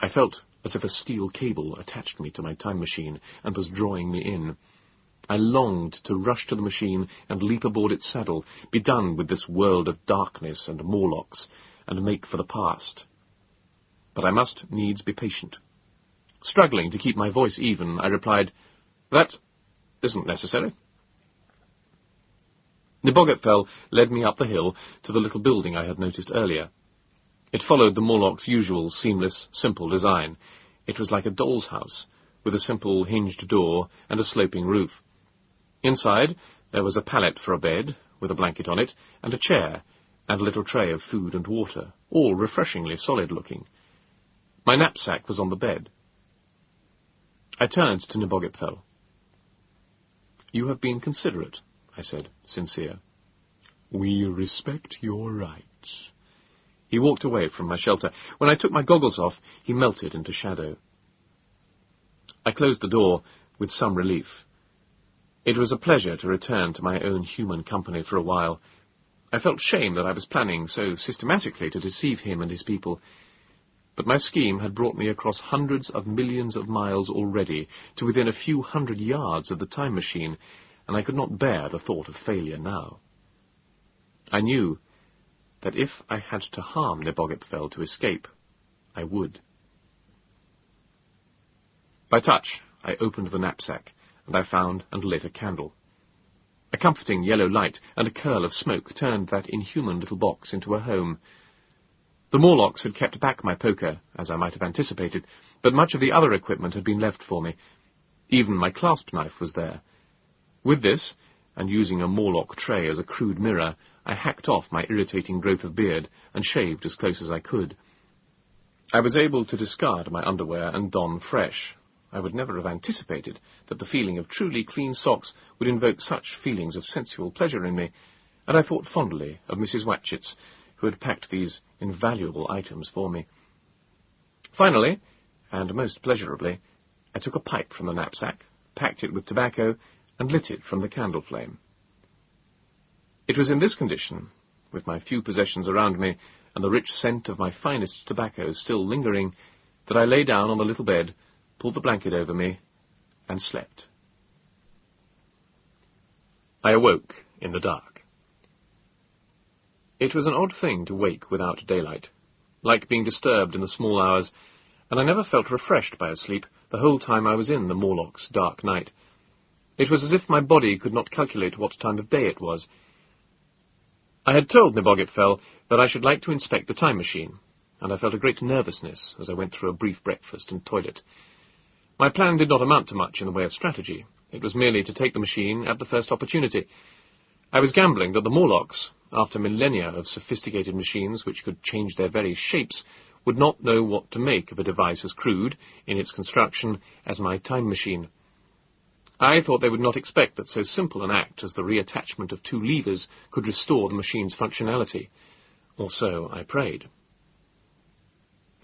I felt as if a steel cable attached me to my time machine and was drawing me in. I longed to rush to the machine and leap aboard its saddle, be done with this world of darkness and Morlocks, and make for the past. But I must needs be patient. Struggling to keep my voice even, I replied, That isn't necessary. Nebogipfel led me up the hill to the little building I had noticed earlier. It followed the Morlock's usual seamless, simple design. It was like a doll's house, with a simple hinged door and a sloping roof. Inside, there was a pallet for a bed, with a blanket on it, and a chair, and a little tray of food and water, all refreshingly solid-looking. My knapsack was on the bed. I turned to Nebogipfel. You have been considerate, I said, sincere. We respect your rights. He walked away from my shelter. When I took my goggles off, he melted into shadow. I closed the door with some relief. It was a pleasure to return to my own human company for a while. I felt shame that I was planning so systematically to deceive him and his people. But my scheme had brought me across hundreds of millions of miles already to within a few hundred yards of the time machine, and I could not bear the thought of failure now. I knew that if I had to harm Nebogipfel to escape, I would. By touch, I opened the knapsack, and I found and lit a candle. A comforting yellow light and a curl of smoke turned that inhuman little box into a home. The Morlocks had kept back my poker, as I might have anticipated, but much of the other equipment had been left for me. Even my clasp knife was there. With this, and using a Morlock tray as a crude mirror, I hacked off my irritating growth of beard and shaved as close as I could. I was able to discard my underwear and don fresh. I would never have anticipated that the feeling of truly clean socks would invoke such feelings of sensual pleasure in me, and I thought fondly of Mrs. Watchets, who had packed these invaluable items for me. Finally, and most pleasurably, I took a pipe from the knapsack, packed it with tobacco, and lit it from the candle flame. It was in this condition, with my few possessions around me, and the rich scent of my finest tobacco still lingering, that I lay down on the little bed, pulled the blanket over me, and slept. I awoke in the dark. It was an odd thing to wake without daylight, like being disturbed in the small hours, and I never felt refreshed by a sleep the whole time I was in the Morlock's dark night. It was as if my body could not calculate what time of day it was. I had told Nebogipfel that I should like to inspect the time machine, and I felt a great nervousness as I went through a brief breakfast and toilet. My plan did not amount to much in the way of strategy. It was merely to take the machine at the first opportunity. I was gambling that the Morlocks, after millennia of sophisticated machines which could change their very shapes, would not know what to make of a device as crude, in its construction, as my time machine. I thought they would not expect that so simple an act as the reattachment of two levers could restore the machine's functionality. Or so I prayed.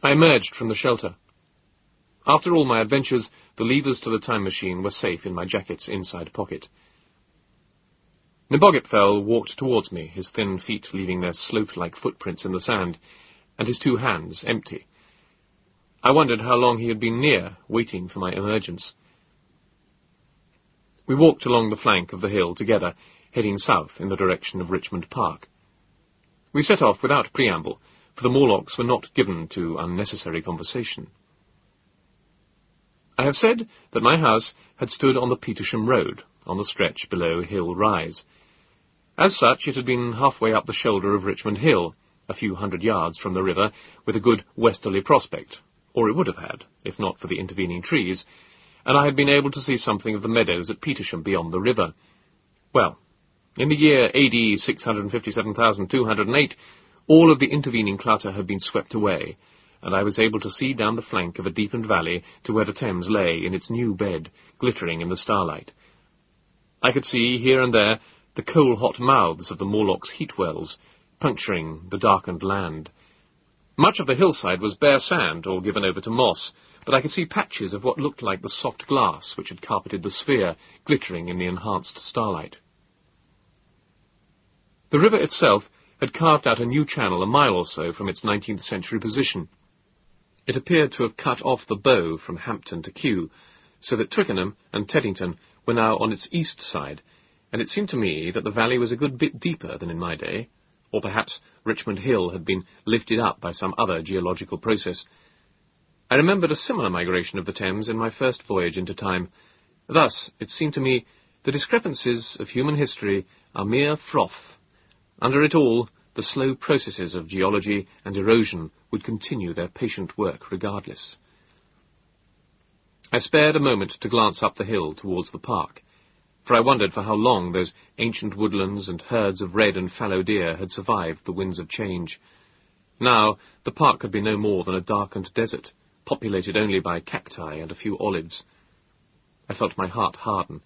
I emerged from the shelter. After all my adventures, the levers to the time machine were safe in my jacket's inside pocket. Nebogipfel walked towards me, his thin feet leaving their sloth-like footprints in the sand, and his two hands empty. I wondered how long he had been near, waiting for my emergence. We walked along the flank of the hill together, heading south in the direction of Richmond Park. We set off without preamble, for the Morlocks were not given to unnecessary conversation. I have said that my house had stood on the Petersham Road, on the stretch below Hill Rise. As such, it had been halfway up the shoulder of Richmond Hill, a few hundred yards from the river, with a good westerly prospect, or it would have had, if not for the intervening trees, and I had been able to see something of the meadows at Petersham beyond the river. Well, in the year AD 657,208, all of the intervening clutter had been swept away, and I was able to see down the flank of a deepened valley to where the Thames lay in its new bed, glittering in the starlight. I could see, here and there, the coal-hot mouths of the Morlock's heat wells, puncturing the darkened land. Much of the hillside was bare sand, or given over to moss, but I could see patches of what looked like the soft glass which had carpeted the sphere, glittering in the enhanced starlight. The river itself had carved out a new channel a mile or so from its 19th century position. It appeared to have cut off the bow from Hampton to Kew, so that Twickenham and Teddington were now on its east side, and it seemed to me that the valley was a good bit deeper than in my day, or perhaps Richmond Hill had been lifted up by some other geological process. I remembered a similar migration of the Thames in my first voyage into time. Thus, it seemed to me, the discrepancies of human history are mere froth. Under it all, the slow processes of geology and erosion would continue their patient work regardless. I spared a moment to glance up the hill towards the park for I wondered for how long those ancient woodlands and herds of red and fallow deer had survived the winds of change. Now, the park could be no more than a darkened desert, populated only by cacti and a few olives. I felt my heart harden.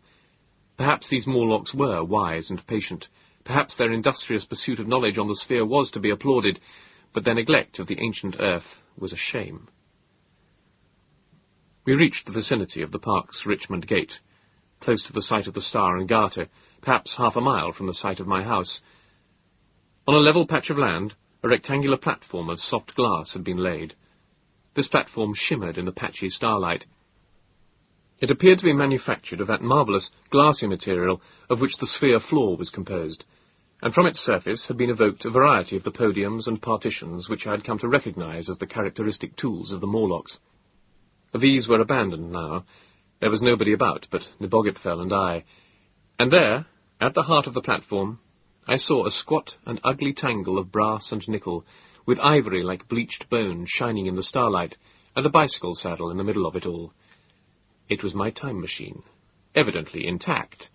Perhaps these Morlocks were wise and patient. Perhaps their industrious pursuit of knowledge on the sphere was to be applauded, but their neglect of the ancient earth was a shame. We reached the vicinity of the park's Richmond Gate close to the site of the Star and Garter, perhaps half a mile from the site of my house. On a level patch of land, a rectangular platform of soft glass had been laid. This platform shimmered in the patchy starlight. It appeared to be manufactured of that marvellous glassy material of which the sphere floor was composed, and from its surface had been evoked a variety of the podiums and partitions which I had come to recognize as the characteristic tools of the Morlocks. These were abandoned now, There was nobody about but Nebogipfel and I, and there, at the heart of the platform, I saw a squat and ugly tangle of brass and nickel, with ivory like bleached bone shining in the starlight, and a bicycle saddle in the middle of it all. It was my time machine, evidently intact,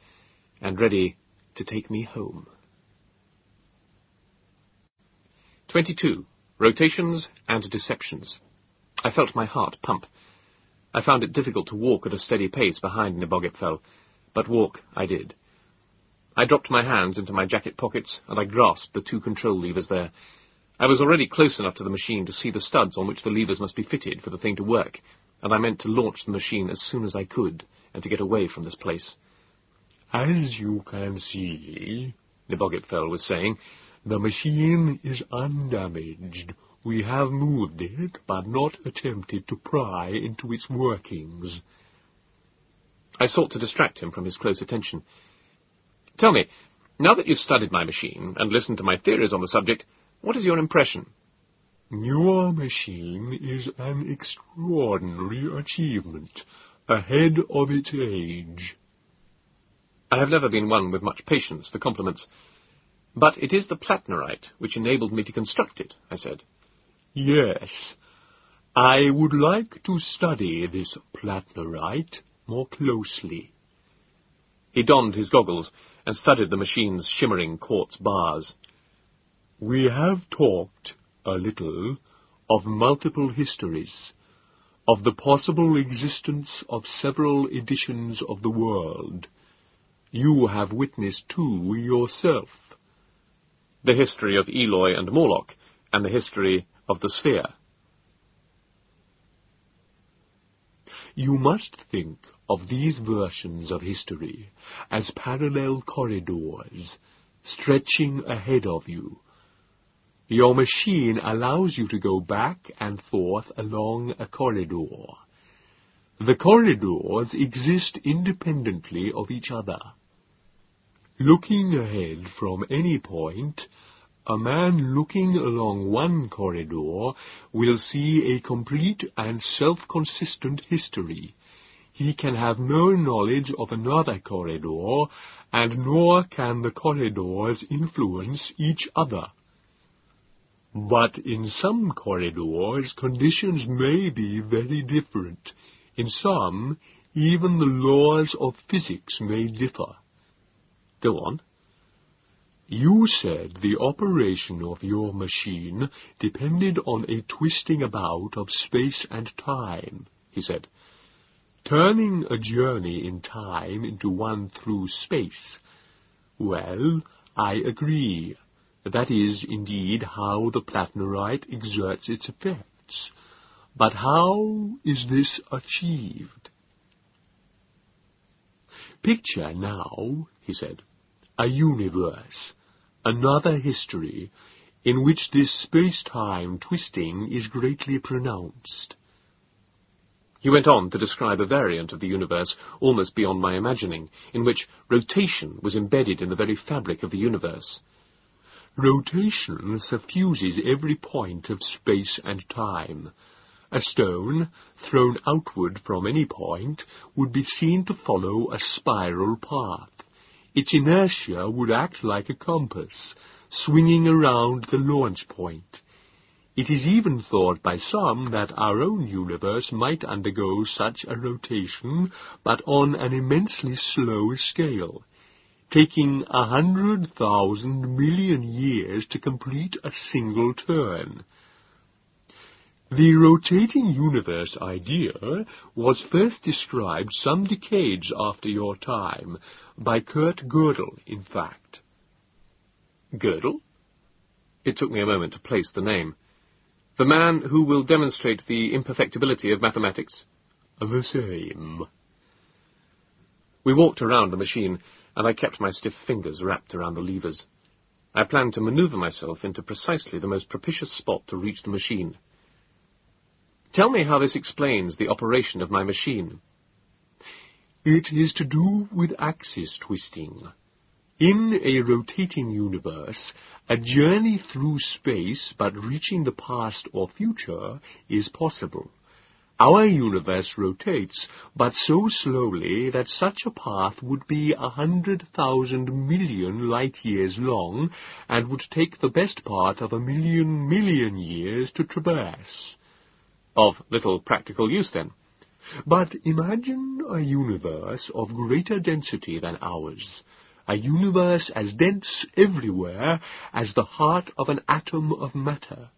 and ready to take me home. 22. Rotations and Deceptions. I felt my heart pump. I found it difficult to walk at a steady pace behind Nebogipfel, but walk I did. I dropped my hands into my jacket pockets, and I grasped the two control levers there. I was already close enough to the machine to see the studs on which the levers must be fitted for the thing to work, and I meant to launch the machine as soon as I could, and to get away from this place. As you can see, Nebogipfel was saying, the machine is undamaged. We have moved it, but not attempted to pry into its workings. I sought to distract him from his close attention. Tell me, now that you've studied my machine and listened to my theories on the subject, what is your impression? Your machine is an extraordinary achievement, ahead of its age. I have never been one with much patience for compliments. But it is the plattnerite which enabled me to construct it, I said. Yes. I would like to study this plattnerite more closely. He donned his goggles and studied the machine's shimmering quartz bars. We have talked a little of multiple histories, of the possible existence of several editions of the world. You have witnessed too yourself the history of Eloi and Morlock, and the history of the sphere. You must think of these versions of history as parallel corridors stretching ahead of you. Your machine allows you to go back and forth along a corridor. The corridors exist independently of each other. Looking ahead from any point, a man looking along one corridor will see a complete and self-consistent history. He can have no knowledge of another corridor, and nor can the corridors influence each other. But in some corridors, conditions may be very different. In some, even the laws of physics may differ. Go on. You said the operation of your machine depended on a twisting about of space and time, he said. Turning a journey in time into one through space. Well, I agree. That is indeed how the plattnerite exerts its effects. But how is this achieved? Picture now, he said, a universe, another history, in which this space-time twisting is greatly pronounced. He went on to describe a variant of the universe almost beyond my imagining, in which rotation was embedded in the very fabric of the universe. Rotation suffuses every point of space and time. A stone, thrown outward from any point, would be seen to follow a spiral path. Its inertia would act like a compass, swinging around the launch point. It is even thought by some that our own universe might undergo such a rotation, but on an immensely slow scale, taking a hundred thousand million years to complete a single turn. The rotating universe idea was first described some decades after your time, by Kurt Gödel, in fact. Gödel? It took me a moment to place the name. The man who will demonstrate the imperfectibility of mathematics? The same. We walked around the machine, and I kept my stiff fingers wrapped around the levers. I planned to maneuver myself into precisely the most propitious spot to reach the machine. Tell me how this explains the operation of my machine. It is to do with axis twisting. In a rotating universe, a journey through space but reaching the past or future is possible. Our universe rotates, but so slowly that such a path would be a hundred thousand million light-years long, and would take the best part of a million million years to traverse. Of little practical use, then. But imagine a universe of greater density than ours, a universe as dense everywhere as the heart of an atom of matter.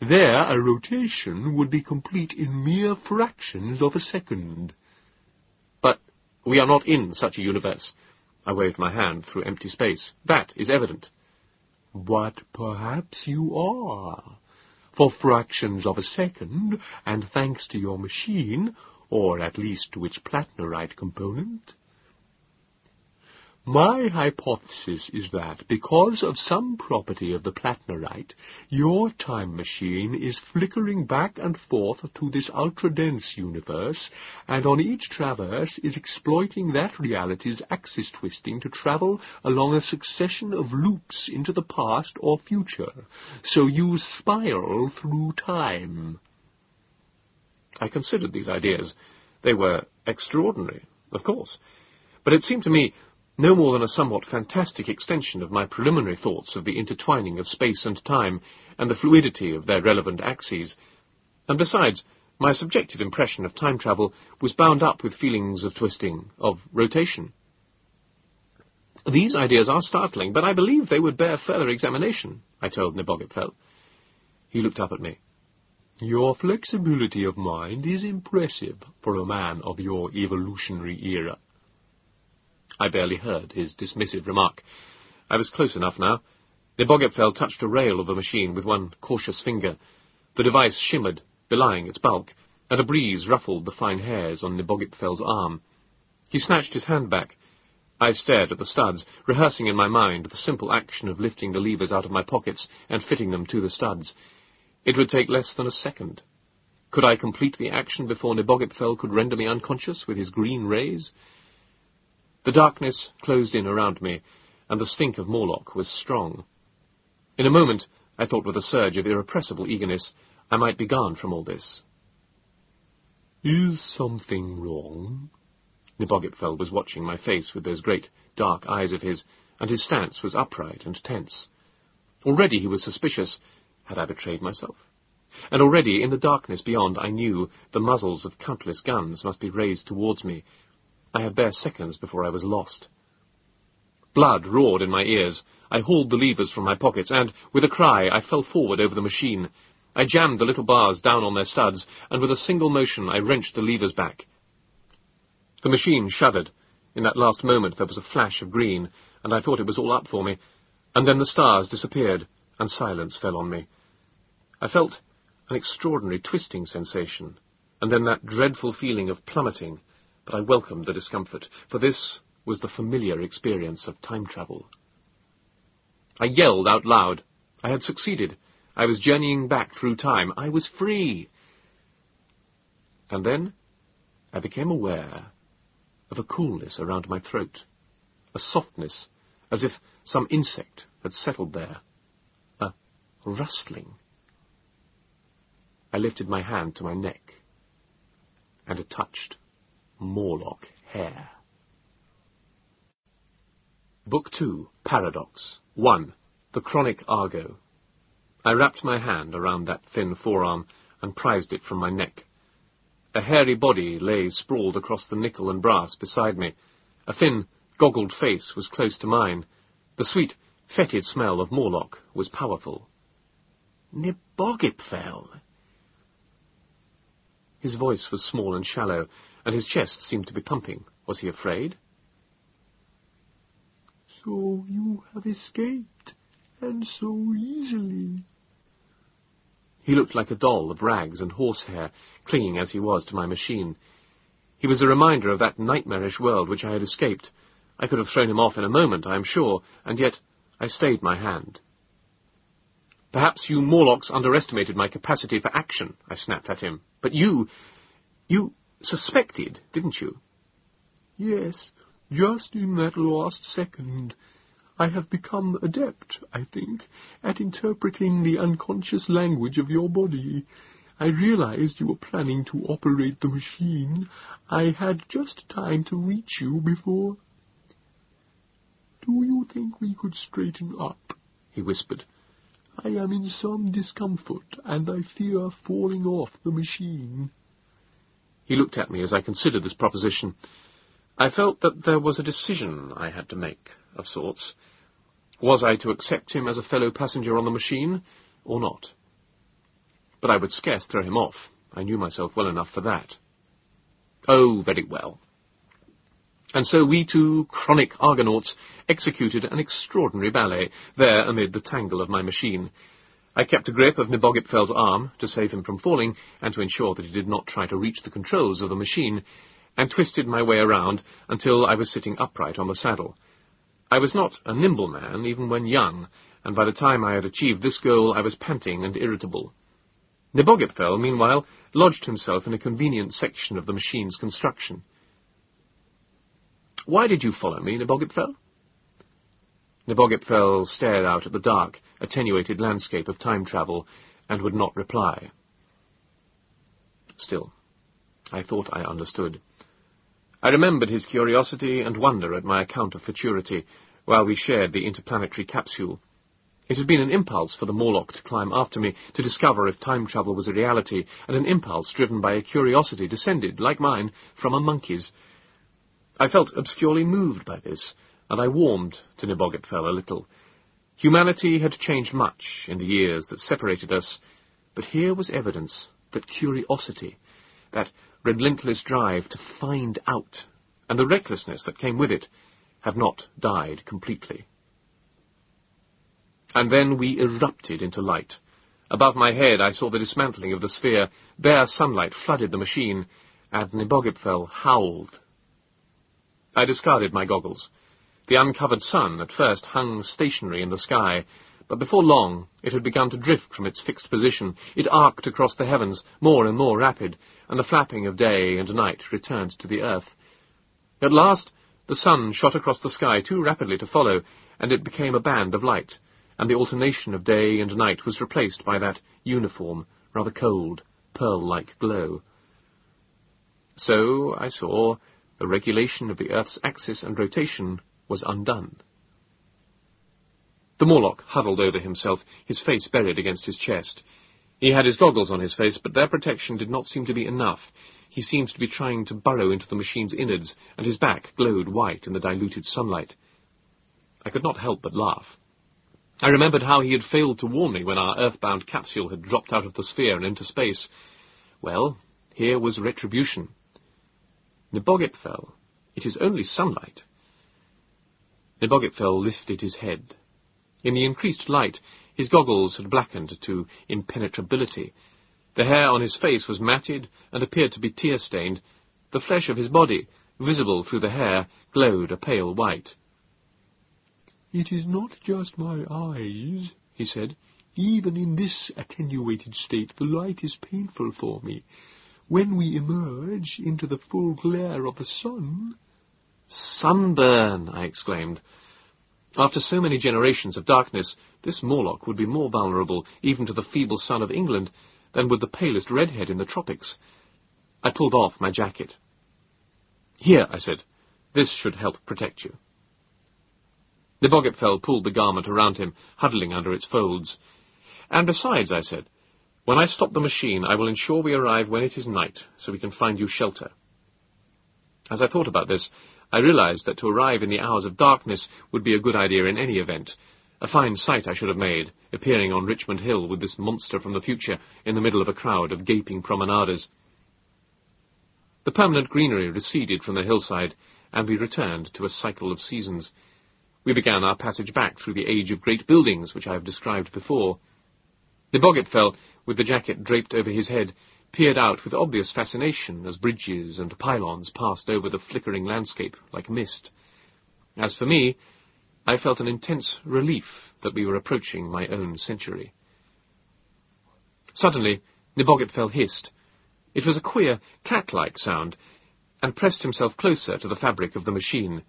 There a rotation would be complete in mere fractions of a second. But we are not in such a universe. I waved my hand through empty space. That is evident. But perhaps you are. For fractions of a second, and thanks to your machine, or at least to its plattnerite component, my hypothesis is that, because of some property of the plattnerite, your time machine is flickering back and forth to this ultra-dense universe, and on each traverse is exploiting that reality's axis twisting to travel along a succession of loops into the past or future, so you spiral through time. I considered these ideas. They were extraordinary, of course, but it seemed to me no more than a somewhat fantastic extension of my preliminary thoughts of the intertwining of space and time and the fluidity of their relevant axes. And besides, my subjective impression of time travel was bound up with feelings of twisting, of rotation. These ideas are startling, but I believe they would bear further examination, I told Nebogipfel. He looked up at me. Your flexibility of mind is impressive for a man of your evolutionary era. I barely heard his dismissive remark. I was close enough now. Nebogipfel touched a rail of the machine with one cautious finger. The device shimmered, belying its bulk, and a breeze ruffled the fine hairs on Nebogipfel's arm. He snatched his hand back. I stared at the studs, rehearsing in my mind the simple action of lifting the levers out of my pockets and fitting them to the studs. It would take less than a second. Could I complete the action before Nebogipfel could render me unconscious with his green rays? The darkness closed in around me, and the stink of Morlock was strong. In a moment, I thought with a surge of irrepressible eagerness, I might be gone from all this. Is something wrong? Nebogipfel was watching my face with those great, dark eyes of his, and his stance was upright and tense. Already he was suspicious. Had I betrayed myself? And already, in the darkness beyond, I knew the muzzles of countless guns must be raised towards me, I had bare seconds before I was lost. Blood roared in my ears. I hauled the levers from my pockets, and, with a cry, I fell forward over the machine. I jammed the little bars down on their studs, and with a single motion I wrenched the levers back. The machine shuddered. In that last moment there was a flash of green, and I thought it was all up for me. And then the stars disappeared, and silence fell on me. I felt an extraordinary twisting sensation, and then that dreadful feeling of plummeting, but I welcomed the discomfort, for this was the familiar experience of time travel. I yelled out loud. I had succeeded. I was journeying back through time. I was free. And then I became aware of a coolness around my throat, a softness, as if some insect had settled there, a rustling. I lifted my hand to my neck, and it touched Morlock hair. Book 2, Paradox. 1. The Chronic Argo. I wrapped my hand around that thin forearm and prized it from my neck. A hairy body lay sprawled across the nickel and brass beside me. A thin, goggled face was close to mine. The sweet, fetid smell of Morlock was powerful. Nebogipfel. His voice was small and shallow, and his chest seemed to be pumping. Was he afraid? So you have escaped, and so easily. He looked like a doll of rags and horsehair, clinging as he was to my machine. He was a reminder of that nightmarish world which I had escaped. I could have thrown him off in a moment, I am sure, and yet I stayed my hand. Perhaps you Morlocks underestimated my capacity for action, I snapped at him. But you, you suspected, didn't you? Yes, just in that last second. I have become adept, I think, at interpreting the unconscious language of your body. I realized you were planning to operate the machine. I had just time to reach you before... Do you think we could straighten up? he whispered. I am in some discomfort, and I fear falling off the machine. He looked at me as I considered this proposition. I felt that there was a decision I had to make, of sorts. Was I to accept him as a fellow passenger on the machine, or not? But I would scarce throw him off. I knew myself well enough for that. Oh, very well. And so we two chronic Argonauts executed an extraordinary ballet, there amid the tangle of my machine. I kept a grip of Nebogipfel's arm to save him from falling, and to ensure that he did not try to reach the controls of the machine, and twisted my way around until I was sitting upright on the saddle. I was not a nimble man, even when young, and by the time I had achieved this goal I was panting and irritable. Nebogipfel, meanwhile, lodged himself in a convenient section of the machine's construction. Why did you follow me, Nebogipfel? Nebogipfel stared out at the dark, attenuated landscape of time travel, and would not reply. Still, I thought I understood. I remembered his curiosity and wonder at my account of futurity, while we shared the interplanetary capsule. It had been an impulse for the Morlock to climb after me, to discover if time travel was a reality, and an impulse driven by a curiosity descended, like mine, from a monkey's. I felt obscurely moved by this, and I warmed to Nebogipfel a little. Humanity had changed much in the years that separated us, but here was evidence that curiosity, that relentless drive to find out, and the recklessness that came with it, have not died completely. And then we erupted into light. Above my head I saw the dismantling of the sphere. Bare sunlight flooded the machine, and Nebogipfel howled I discarded my goggles. The uncovered sun at first hung stationary in the sky, but before long it had begun to drift from its fixed position. It arced across the heavens, more and more rapid, and the flapping of day and night returned to the earth. At last the sun shot across the sky too rapidly to follow, and it became a band of light, and the alternation of day and night was replaced by that uniform, rather cold, pearl-like glow. So I saw the regulation of the Earth's axis and rotation was undone. The Morlock huddled over himself, his face buried against his chest. He had his goggles on his face, but their protection did not seem to be enough. He seemed to be trying to burrow into the machine's innards, and his back glowed white in the diluted sunlight. I could not help but laugh. I remembered how he had failed to warn me when our earthbound capsule had dropped out of the sphere and into space. Well, here was retribution. Nebogipfel, it is only sunlight. Nebogipfel lifted his head. In the increased light, his goggles had blackened to impenetrability. The hair on his face was matted and appeared to be tear-stained. The flesh of his body, visible through the hair, glowed a pale white. It is not just my eyes, he said. Even in this attenuated state, the light is painful for me. When we emerge into the full glare of the sun... Sunburn! I exclaimed. After so many generations of darkness, this Morlock would be more vulnerable even to the feeble sun of England than would the palest redhead in the tropics. I pulled off my jacket. Here, I said, this should help protect you. Nebogipfel pulled the garment around him, huddling under its folds. And besides, I said, when I stop the machine, I will ensure we arrive when it is night, so we can find you shelter. As I thought about this, I realized that to arrive in the hours of darkness would be a good idea in any event. A fine sight I should have made, appearing on Richmond Hill with this monster from the future in the middle of a crowd of gaping promenaders. The permanent greenery receded from the hillside, and we returned to a cycle of seasons. We began our passage back through the age of great buildings which I have described before. Nebogipfel with the jacket draped over his head, peered out with obvious fascination as bridges and pylons passed over the flickering landscape like mist. As for me, I felt an intense relief that we were approaching my own century. Suddenly, Nebogipfel hissed. It was a queer, cat-like sound, and pressed himself closer to the fabric of the machine.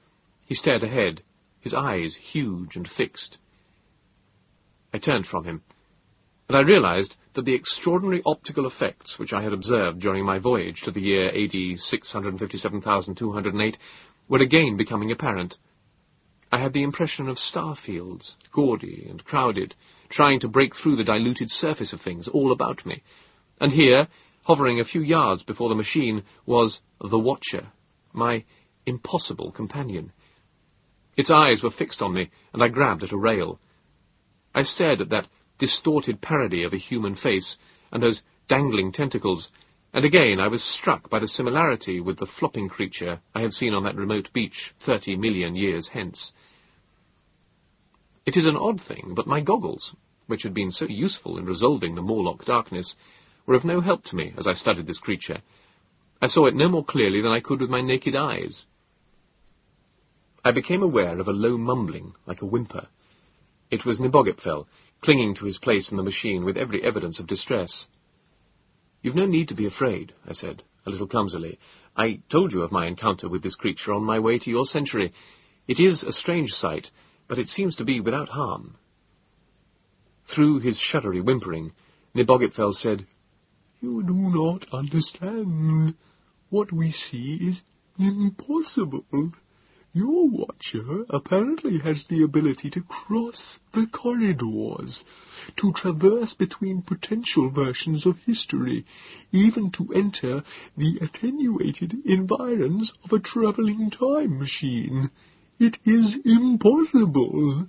He stared ahead, his eyes huge and fixed. I turned from him. and I realized that the extraordinary optical effects which I had observed during my voyage to the year AD 657,208 were again becoming apparent. I had the impression of star fields, gaudy and crowded, trying to break through the diluted surface of things all about me. And here, hovering a few yards before the machine, was the Watcher, my impossible companion. Its eyes were fixed on me, and I grabbed at a rail. I stared at that distorted parody of a human face, and those dangling tentacles, and again I was struck by the similarity with the flopping creature I had seen on that remote beach thirty million years hence. It is an odd thing, but my goggles, which had been so useful in resolving the Morlock darkness, were of no help to me as I studied this creature. I saw it no more clearly than I could with my naked eyes. I became aware of a low mumbling, like a whimper. It was Nebogipfel, clinging to his place in the machine with every evidence of distress. You've no need to be afraid, I said, a little clumsily. I told you of my encounter with this creature on my way to your century. It is a strange sight, but it seems to be without harm. Through his shuddery whimpering, Nebogipfel said, You do not understand. What we see is impossible. Your watcher apparently has the ability to cross the corridors, to traverse between potential versions of history, even to enter the attenuated environs of a traveling time machine. It is impossible.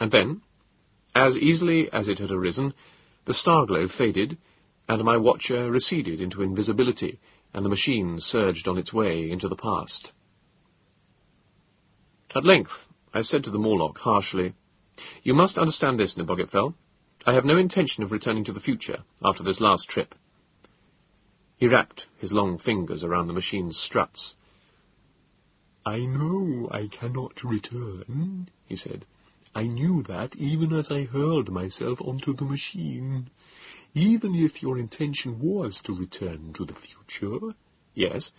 And then, as easily as it had arisen, the star glow faded, and my watcher receded into invisibility, and the machine surged on its way into the past. At length, I said to the Morlock harshly, You must understand this, Nebogipfel. I have no intention of returning to the future after this last trip. He wrapped his long fingers around the machine's struts. I know I cannot return, he said. I knew that even as I hurled myself onto the machine. Even if your intention was to return to the future, yes,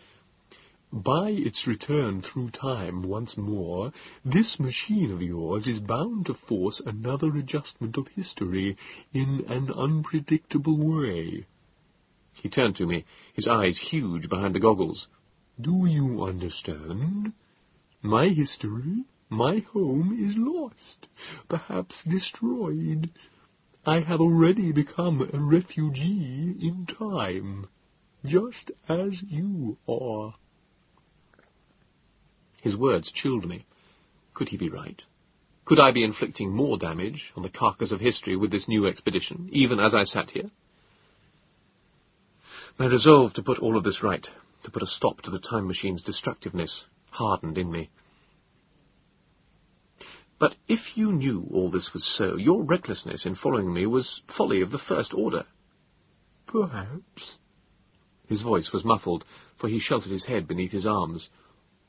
by its return through time once more, this machine of yours is bound to force another adjustment of history in an unpredictable way. He turned to me, his eyes huge behind the goggles. Do you understand? My history, my home is lost, perhaps destroyed. I have already become a refugee in time, just as you are. His words chilled me. Could he be right? Could I be inflicting more damage on the carcass of history with this new expedition, even as I sat here? My resolve to put all of this right, to put a stop to the time machine's destructiveness, hardened in me. But if you knew all this was so, your recklessness in following me was folly of the first order. Perhaps. His voice was muffled, for he sheltered his head beneath his arms.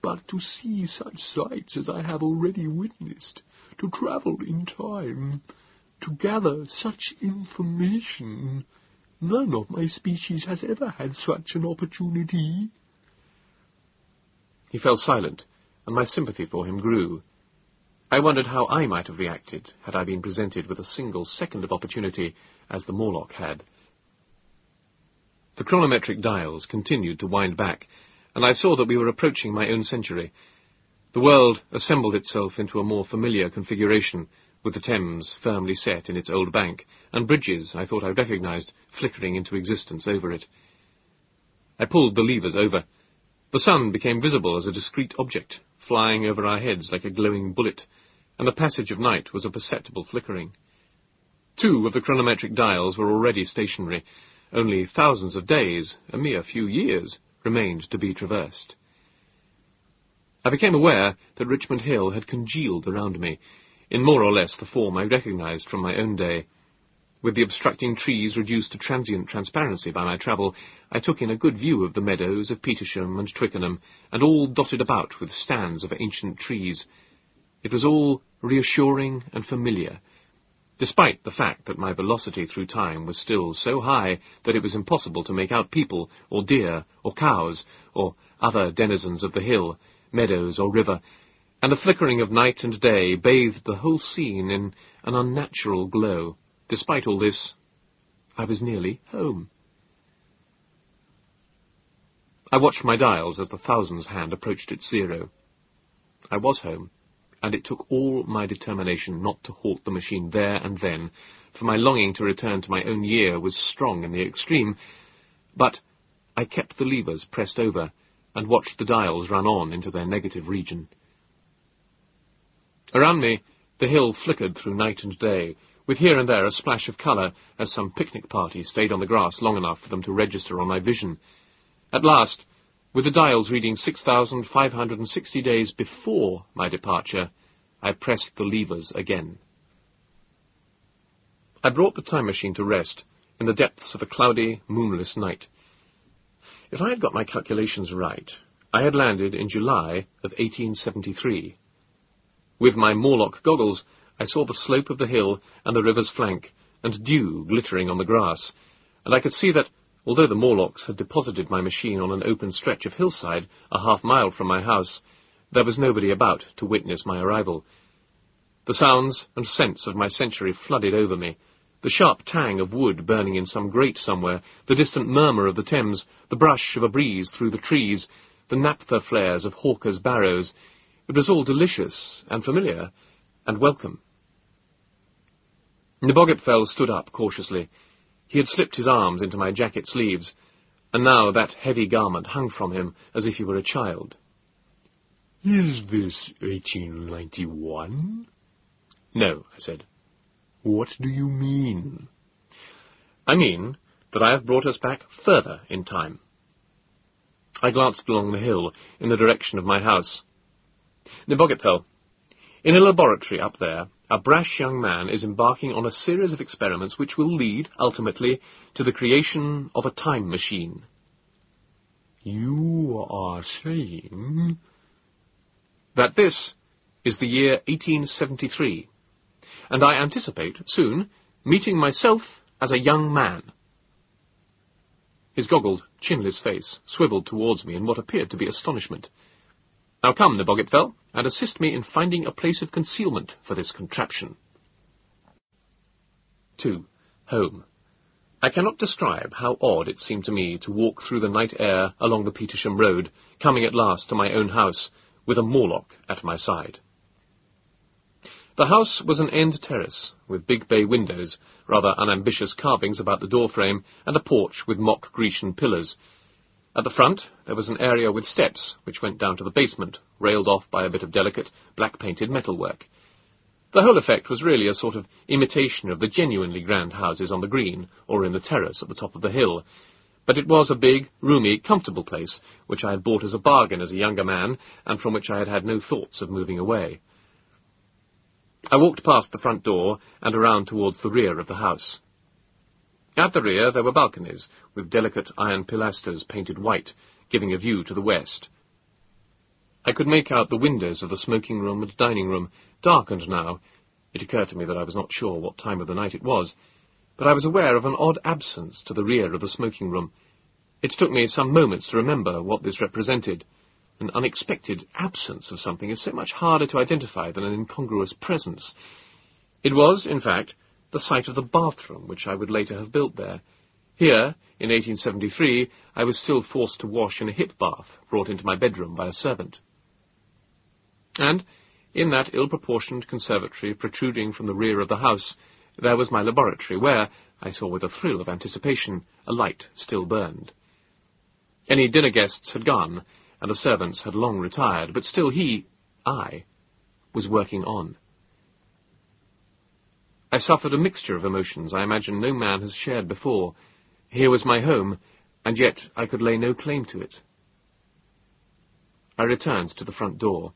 But to see such sights as I have already witnessed, to travel in time, to gather such information, none of my species has ever had such an opportunity. He fell silent, and my sympathy for him grew. I wondered how I might have reacted had I been presented with a single second of opportunity as the Morlock had. The chronometric dials continued to wind back, and I saw that we were approaching my own century. The world assembled itself into a more familiar configuration, with the Thames firmly set in its old bank, and bridges I thought I recognized flickering into existence over it. I pulled the levers over. The sun became visible as a discrete object, flying over our heads like a glowing bullet, and the passage of night was a perceptible flickering. Two of the chronometric dials were already stationary. Only thousands of days, a mere few years, remained to be traversed. I became aware that Richmond Hill had congealed around me, in more or less the form I recognized from my own day. With the obstructing trees reduced to transient transparency by my travel, I took in a good view of the meadows of Petersham and Twickenham, and all dotted about with stands of ancient trees. It was all reassuring and familiar, despite the fact that my velocity through time was still so high that it was impossible to make out people, or deer, or cows, or other denizens of the hill, meadows, or river, and the flickering of night and day bathed the whole scene in an unnatural glow. Despite all this, I was nearly home. I watched my dials as the thousands hand approached its zero. I was home, and it took all my determination not to halt the machine there and then, for my longing to return to my own year was strong in the extreme, but I kept the levers pressed over and watched the dials run on into their negative region. Around me, the hill flickered through night and day, with here and there a splash of colour as some picnic party stayed on the grass long enough for them to register on my vision. At last, with the dials reading 6,560 days before my departure, I pressed the levers again. I brought the time machine to rest in the depths of a cloudy, moonless night. If I had got my calculations right, I had landed in July of 1873. With my Morlock goggles, I saw the slope of the hill and the river's flank, and dew glittering on the grass, and I could see that Although the Morlocks had deposited my machine on an open stretch of hillside a half mile from my house, there was nobody about to witness my arrival. The sounds and scents of my century flooded over me. The sharp tang of wood burning in some grate somewhere, the distant murmur of the Thames, the brush of a breeze through the trees, the naphtha flares of hawkers' barrows. It was all delicious and familiar and welcome. Nebogipfel stood up cautiously. He had slipped his arms into my jacket sleeves, and now that heavy garment hung from him as if he were a child. Is this 1891? No, I said. What do you mean? I mean that I have brought us back further in time. I glanced along the hill in the direction of my house. Nebogipfel, in a laboratory up there, a brash young man is embarking on a series of experiments which will lead, ultimately, to the creation of a time machine. You are saying... That this is the year 1873, and I anticipate, soon, meeting myself as a young man. His goggled, chinless face swiveled towards me in what appeared to be astonishment. Now come, Nebogipfel, and assist me in finding a place of concealment for this contraption. 2. Home. I cannot describe how odd it seemed to me to walk through the night air along the Petersham Road, coming at last to my own house, with a Morlock at my side. The house was an end terrace, with big bay windows, rather unambitious carvings about the doorframe, and a porch with mock Grecian pillars, at the front, there was an area with steps, which went down to the basement, railed off by a bit of delicate, black-painted metalwork. The whole effect was really a sort of imitation of the genuinely grand houses on the green, or in the terrace at the top of the hill. But it was a big, roomy, comfortable place, which I had bought as a bargain as a younger man, and from which I had had no thoughts of moving away. I walked past the front door and around towards the rear of the house. At the rear there were balconies, with delicate iron pilasters painted white, giving a view to the west. I could make out the windows of the smoking room and dining room, darkened now. It occurred to me that I was not sure what time of the night it was, but I was aware of an odd absence to the rear of the smoking room. It took me some moments to remember what this represented. An unexpected absence of something is so much harder to identify than an incongruous presence. It was, in fact, the site of the bathroom which I would later have built there. Here, in 1873, I was still forced to wash in a hip bath brought into my bedroom by a servant. And, in that ill-proportioned conservatory protruding from the rear of the house, there was my laboratory, where, I saw with a thrill of anticipation, a light still burned. Any dinner guests had gone, and the servants had long retired, but still he, I, was working on. I suffered a mixture of emotions I imagine no man has shared before. Here was my home, and yet I could lay no claim to it. I returned to the front door.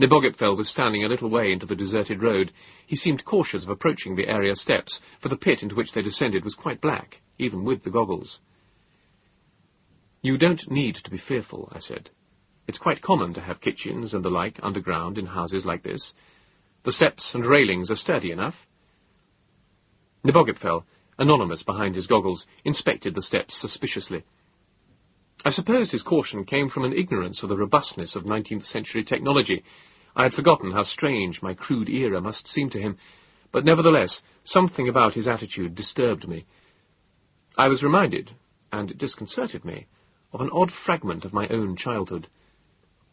Nebogipfel was standing a little way into the deserted road. He seemed cautious of approaching the area steps, for the pit into which they descended was quite black, even with the goggles. You don't need to be fearful, I said. It's quite common to have kitchens and the like underground in houses like this. The steps and railings are sturdy enough. Nebogipfel, anonymous behind his goggles, inspected the steps suspiciously. I suppose his caution came from an ignorance of the robustness of nineteenth century technology. I had forgotten how strange my crude era must seem to him, but nevertheless, something about his attitude disturbed me. I was reminded, and it disconcerted me, of an odd fragment of my own childhood.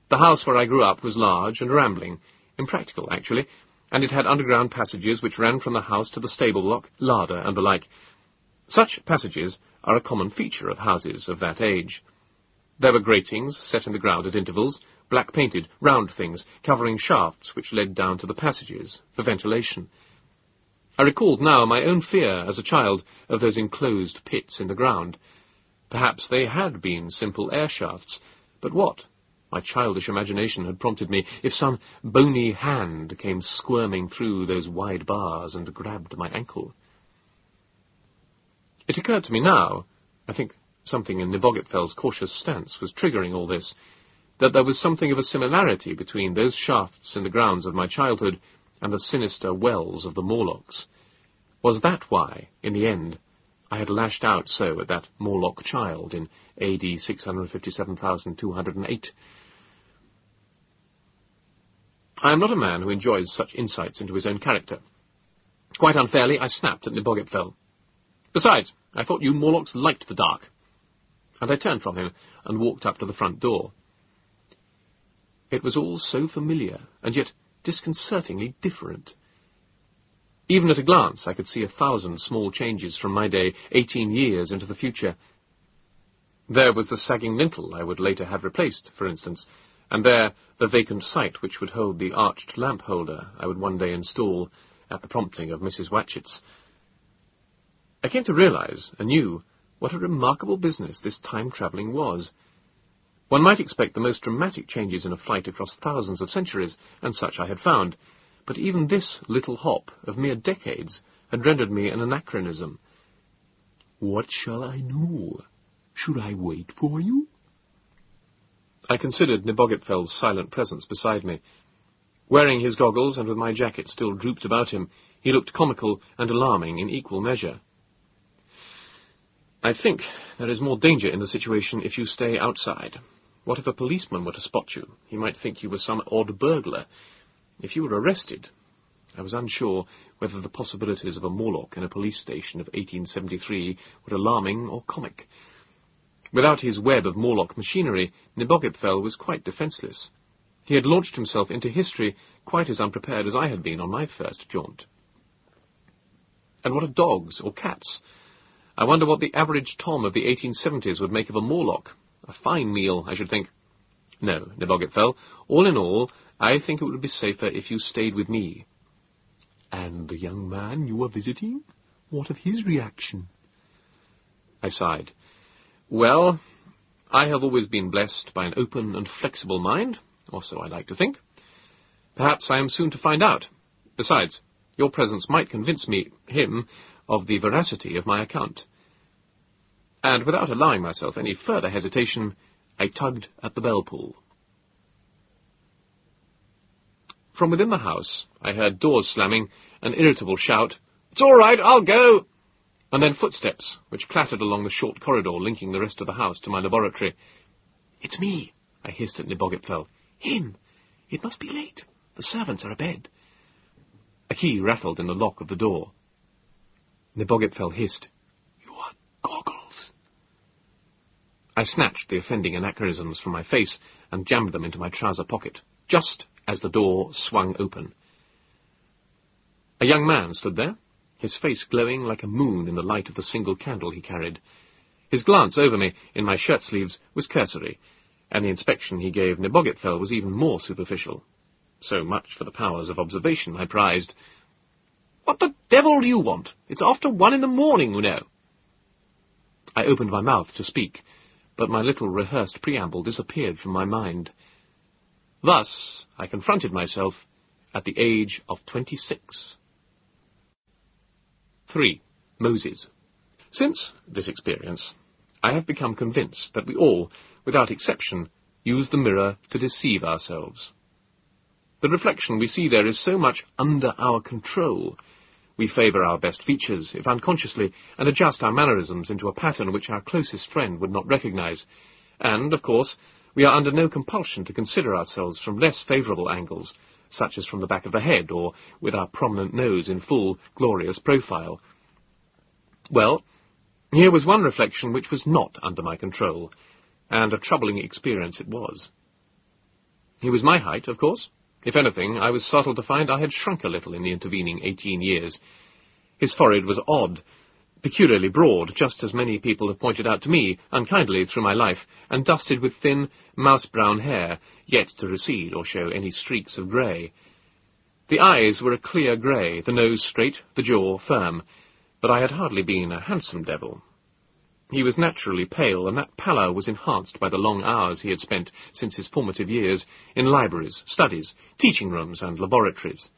The house where I grew up was large and rambling, impractical, actually, and it had underground passages which ran from the house to the stable block, larder, and the like. Such passages are a common feature of houses of that age. There were gratings set in the ground at intervals, black-painted, round things, covering shafts which led down to the passages, for ventilation. I recalled now my own fear as a child of those enclosed pits in the ground. Perhaps they had been simple air shafts, but what, my childish imagination had prompted me, if some bony hand came squirming through those wide bars and grabbed my ankle? It occurred to me now, I think something in Nebogipfel's cautious stance was triggering all this, that there was something of a similarity between those shafts in the grounds of my childhood and the sinister wells of the Morlocks. Was that why, in the end, I had lashed out so at that Morlock child in AD 657,208? I am not a man who enjoys such insights into his own character. Quite unfairly, I snapped at Nebogipfel. Besides, I thought you Morlocks liked the dark. And I turned from him and walked up to the front door. It was all so familiar, and yet disconcertingly different. Even at a glance, I could see a thousand small changes from my day, eighteen years into the future. There was the sagging lintel I would later have replaced, for instance, and there the vacant site which would hold the arched lamp holder I would one day install at the prompting of Mrs. Watchett's. I came to realize, anew, what a remarkable business this time-travelling was. One might expect the most dramatic changes in a flight across thousands of centuries, and such I had found, but even this little hop of mere decades had rendered me an anachronism. What shall I do? Should I wait for you? I considered Nebogipfel's silent presence beside me. Wearing his goggles and with my jacket still drooped about him, he looked comical and alarming in equal measure. I think there is more danger in the situation if you stay outside. What if a policeman were to spot you? He might think you were some odd burglar. If you were arrested... I was unsure whether the possibilities of a Morlock in a police station of 1873 were alarming or comic. Without his web of Morlock machinery, Nebogipfel was quite defenceless. He had launched himself into history quite as unprepared as I had been on my first jaunt. And what of dogs or cats? I wonder what the average Tom of the 1870s would make of a Morlock. A fine meal, I should think. No, Nebogipfel, all in all, I think it would be safer if you stayed with me. And the young man you are visiting? What of his reaction? I sighed. Well, I have always been blessed by an open and flexible mind, or so I like to think. Perhaps I am soon to find out. Besides, your presence might convince me, him, of the veracity of my account. And without allowing myself any further hesitation, I tugged at the bell pull. From within the house, I heard doors slamming, an irritable shout, It's all right, I'll go! And then footsteps, which clattered along the short corridor linking the rest of the house to my laboratory. It's me, I hissed at Nebogipfel. Him! It must be late. The servants are abed. A key rattled in the lock of the door. Nebogipfel hissed, Your goggles! I snatched the offending anachronisms from my face and jammed them into my trouser pocket, just as the door swung open. A young man stood there, his face glowing like a moon in the light of the single candle he carried. His glance over me, in my shirt sleeves, was cursory, and the inspection he gave Nebogipfel was even more superficial. So much for the powers of observation I prized. What the devil do you want? It's after one in the morning, you know. I opened my mouth to speak, but my little rehearsed preamble disappeared from my mind. Thus I confronted myself at the age of twenty-six. 3. Moses. Since this experience, I have become convinced that we all, without exception, use the mirror to deceive ourselves. The reflection we see there is so much under our control. We favour our best features, if unconsciously, and adjust our mannerisms into a pattern which our closest friend would not recognise. And, of course, we are under no compulsion to consider ourselves from less favourable angles, such as from the back of the head, or with our prominent nose in full, glorious profile. Well, here was one reflection which was not under my control, and a troubling experience it was. He was my height, of course. If anything, I was startled to find I had shrunk a little in the intervening eighteen years. His forehead was odd, peculiarly broad, just as many people have pointed out to me, unkindly, through my life, and dusted with thin, mouse-brown hair, yet to recede or show any streaks of grey. The eyes were a clear grey, the nose straight, the jaw firm, but I had hardly been a handsome devil. He was naturally pale, and that pallor was enhanced by the long hours he had spent since his formative years in libraries, studies, teaching rooms, and laboratories.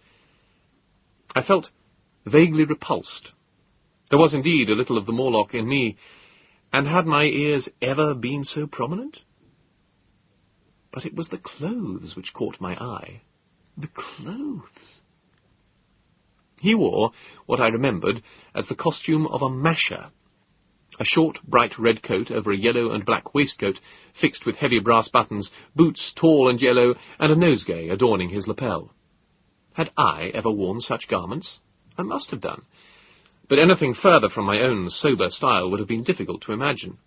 I felt vaguely repulsed. There was indeed a little of the Morlock in me, and had my ears ever been so prominent? But it was the clothes which caught my eye. The clothes. He wore what I remembered as the costume of a masher. A short, bright red coat over a yellow and black waistcoat, fixed with heavy brass buttons, boots tall and yellow, and a nosegay adorning his lapel. Had I ever worn such garments? I must have done. But anything further from my own sober style would have been difficult to imagine.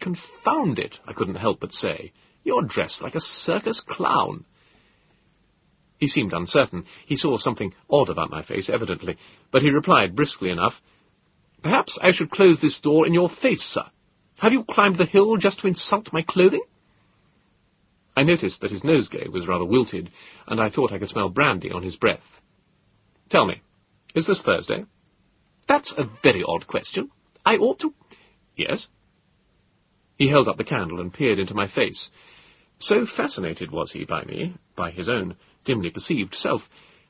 Confound it, I couldn't help but say. You're dressed like a circus clown. He seemed uncertain. He saw something odd about my face, evidently, but he replied briskly enough, Perhaps I should close this door in your face, sir. Have you climbed the hill just to insult my clothing? I noticed that his nosegay was rather wilted, and I thought I could smell brandy on his breath. Tell me, is this Thursday? That's a very odd question. I ought to... Yes? He held up the candle and peered into my face. So fascinated was he by me, by his own dimly perceived self,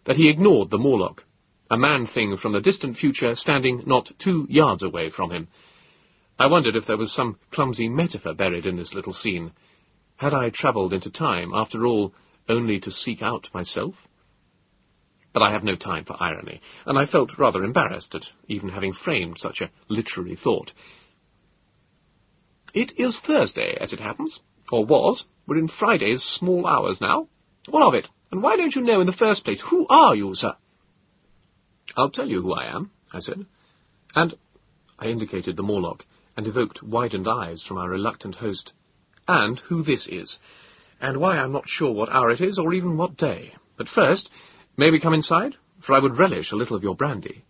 that he ignored the Morlock, a man-thing from the distant future standing not two yards away from him. I wondered if there was some clumsy metaphor buried in this little scene. Had I travelled into time, after all, only to seek out myself? But I have no time for irony, and I felt rather embarrassed at even having framed such a literary thought. It is Thursday, as it happens, or was. We're in Friday's small hours now. What of it? And why don't you know in the first place? Who are you, sir? I'll tell you who I am, I said. And I indicated the Morlock, and evoked widened eyes from our reluctant host. And who this is, and why I'm not sure what hour it is, or even what day. But first, May we come inside? For I would relish a little of your brandy.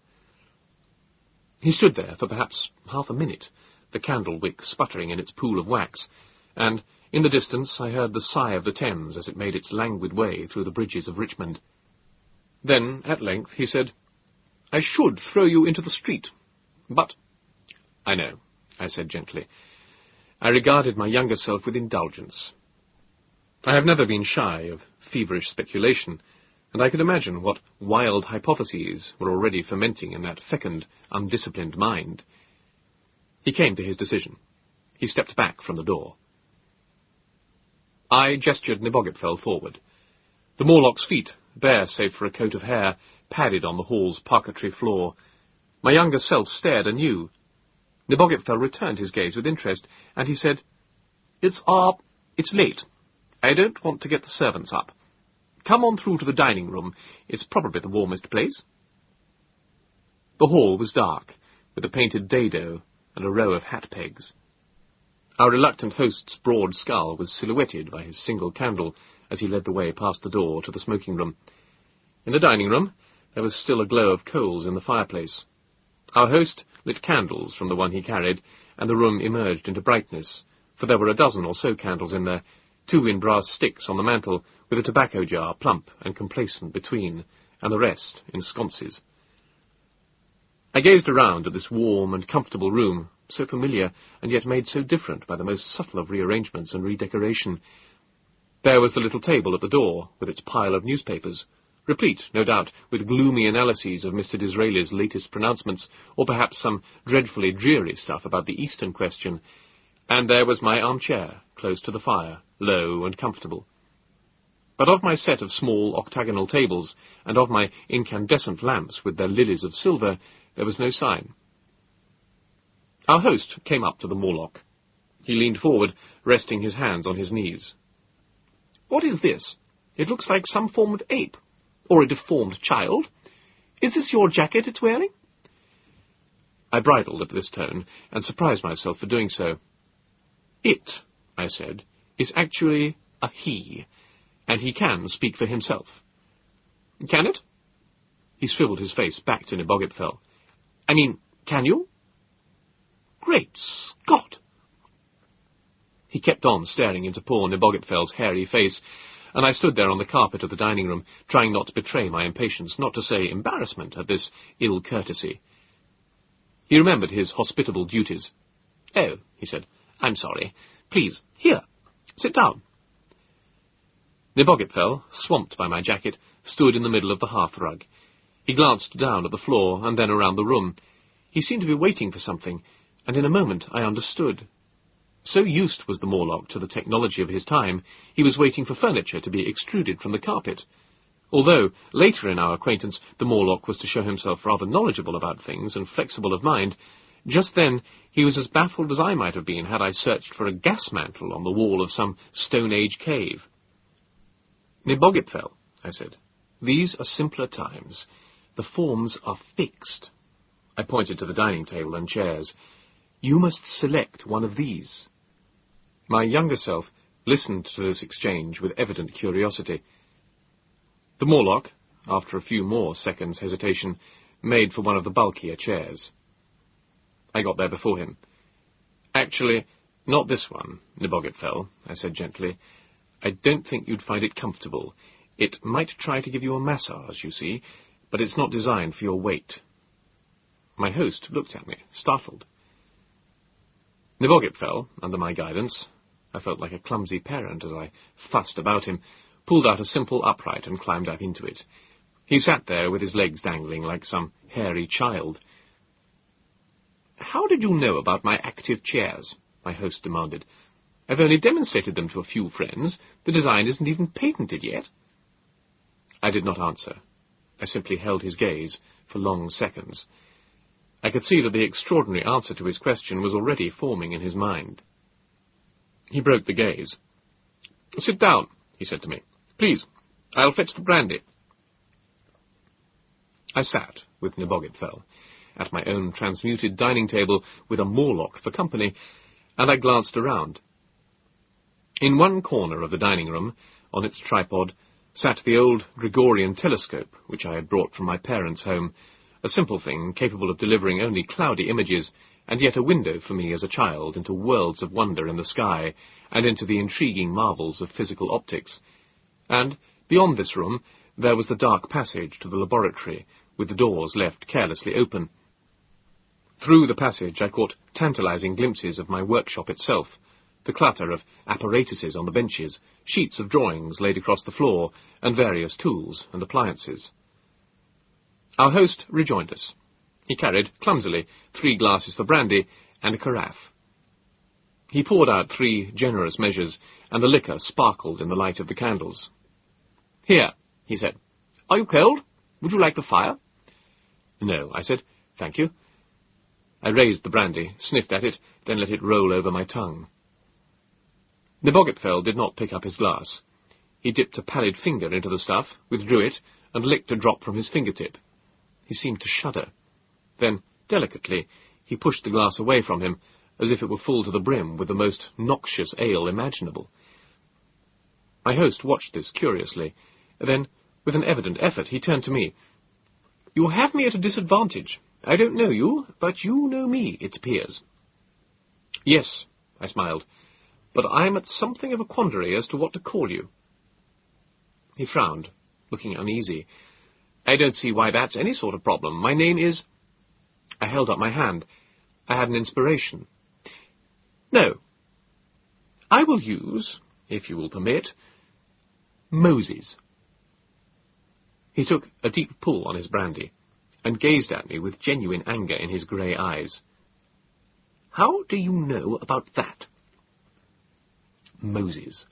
He stood there for perhaps half a minute, the candle wick sputtering in its pool of wax, and in the distance I heard the sigh of the Thames as it made its languid way through the bridges of Richmond. Then, at length, he said, I should throw you into the street, but... I know, I said gently. I regarded my younger self with indulgence. I have never been shy of feverish speculation, and I could imagine what wild hypotheses were already fermenting in that fecund, undisciplined mind. He came to his decision. He stepped back from the door. I gestured Nebogipfel forward. The Morlock's feet, bare save for a coat of hair, padded on the hall's parquetry floor. My younger self stared anew. Nebogipfel returned his gaze with interest, and he said, It's, uh, it's late. I don't want to get the servants up. Come on through to the dining room. It's probably the warmest place. The hall was dark, with a painted dado and a row of hat pegs. Our reluctant host's broad skull was silhouetted by his single candle as he led the way past the door to the smoking room. In the dining room, there was still a glow of coals in the fireplace. Our host lit candles from the one he carried, and the room emerged into brightness, for there were a dozen or so candles in there, two in brass sticks on the mantel, with a tobacco jar plump and complacent between, and the rest in sconces. I gazed around at this warm and comfortable room, so familiar and yet made so different by the most subtle of rearrangements and redecoration. There was the little table at the door, with its pile of newspapers, replete, no doubt, with gloomy analyses of Mr. Disraeli's latest pronouncements, or perhaps some dreadfully dreary stuff about the Eastern question, and there was my armchair, close to the fire, low and comfortable. But of my set of small octagonal tables, and of my incandescent lamps with their lilies of silver, there was no sign. Our host came up to the Morlock. He leaned forward, resting his hands on his knees. What is this? It looks like some form of ape, or a deformed child. Is this your jacket it's wearing? I bridled at this tone, and surprised myself for doing so. It, I said, is actually a he, and he can speak for himself. Can it? He swiveled his face back to Nebogipfel. I mean, can you? Great Scott! He kept on staring into poor Nebogipfel's hairy face, and I stood there on the carpet of the dining room, trying not to betray my impatience, not to say embarrassment, at this ill courtesy. He remembered his hospitable duties. Oh, he said, I'm sorry. Please, here, sit down. Nebogipfel, swamped by my jacket, stood in the middle of the hearthrug. He glanced down at the floor and then around the room. He seemed to be waiting for something, and in a moment I understood. So used was the Morlock to the technology of his time, he was waiting for furniture to be extruded from the carpet. Although, later in our acquaintance, the Morlock was to show himself rather knowledgeable about things and flexible of mind, just then he was as baffled as I might have been had I searched for a gas mantle on the wall of some Stone Age cave. Nebogipfel, I said, these are simpler times. The forms are fixed. I pointed to the dining table and chairs. You must select one of these. My younger self listened to this exchange with evident curiosity. The Morlock, after a few more seconds' hesitation, made for one of the bulkier chairs. I got there before him. Actually, not this one, Nebogipfel, I said gently. I don't think you'd find it comfortable. It might try to give you a massage, you see, but it's not designed for your weight. My host looked at me, startled. Nebogipfel, under my guidance, I felt like a clumsy parent as I fussed about him, pulled out a simple upright and climbed up into it. He sat there with his legs dangling like some hairy child. How did you know about my active chairs? my host demanded. I've only demonstrated them to a few friends. The design isn't even patented yet. I did not answer. I simply held his gaze for long seconds. I could see that the extraordinary answer to his question was already forming in his mind. He broke the gaze. Sit down, he said to me. Please, I'll fetch the brandy. I sat with Nebogipfel at my own transmuted dining table with a Morlock for company, and I glanced around. In one corner of the dining room, on its tripod, sat the old Gregorian telescope, which I had brought from my parents' home, a simple thing capable of delivering only cloudy images, and yet a window for me as a child into worlds of wonder in the sky, and into the intriguing marvels of physical optics. And, beyond this room, there was the dark passage to the laboratory, with the doors left carelessly open. Through the passage I caught tantalizing glimpses of my workshop itself, the clatter of apparatuses on the benches, sheets of drawings laid across the floor, and various tools and appliances. Our host rejoined us. He carried, clumsily, three glasses for brandy and a carafe. He poured out three generous measures, and the liquor sparkled in the light of the candles. Here, he said. Are you cold? Would you like the fire? No, I said. Thank you. I raised the brandy, sniffed at it, then let it roll over my tongue. Nebogipfel did not pick up his glass. He dipped a pallid finger into the stuff, withdrew it, and licked a drop from his fingertip. He seemed to shudder. Then, delicately, he pushed the glass away from him, as if it were full to the brim with the most noxious ale imaginable. My host watched this curiously. Then, with an evident effort, he turned to me. You have me at a disadvantage. I don't know you, but you know me, it appears. Yes, I smiled but I am at something of a quandary as to what to call you. He frowned, looking uneasy. I don't see why that's any sort of problem. My name is... I held up my hand. I had an inspiration. No. I will use, if you will permit, Moses. He took a deep pull on his brandy, and gazed at me with genuine anger in his grey eyes. How do you know about that? Moses.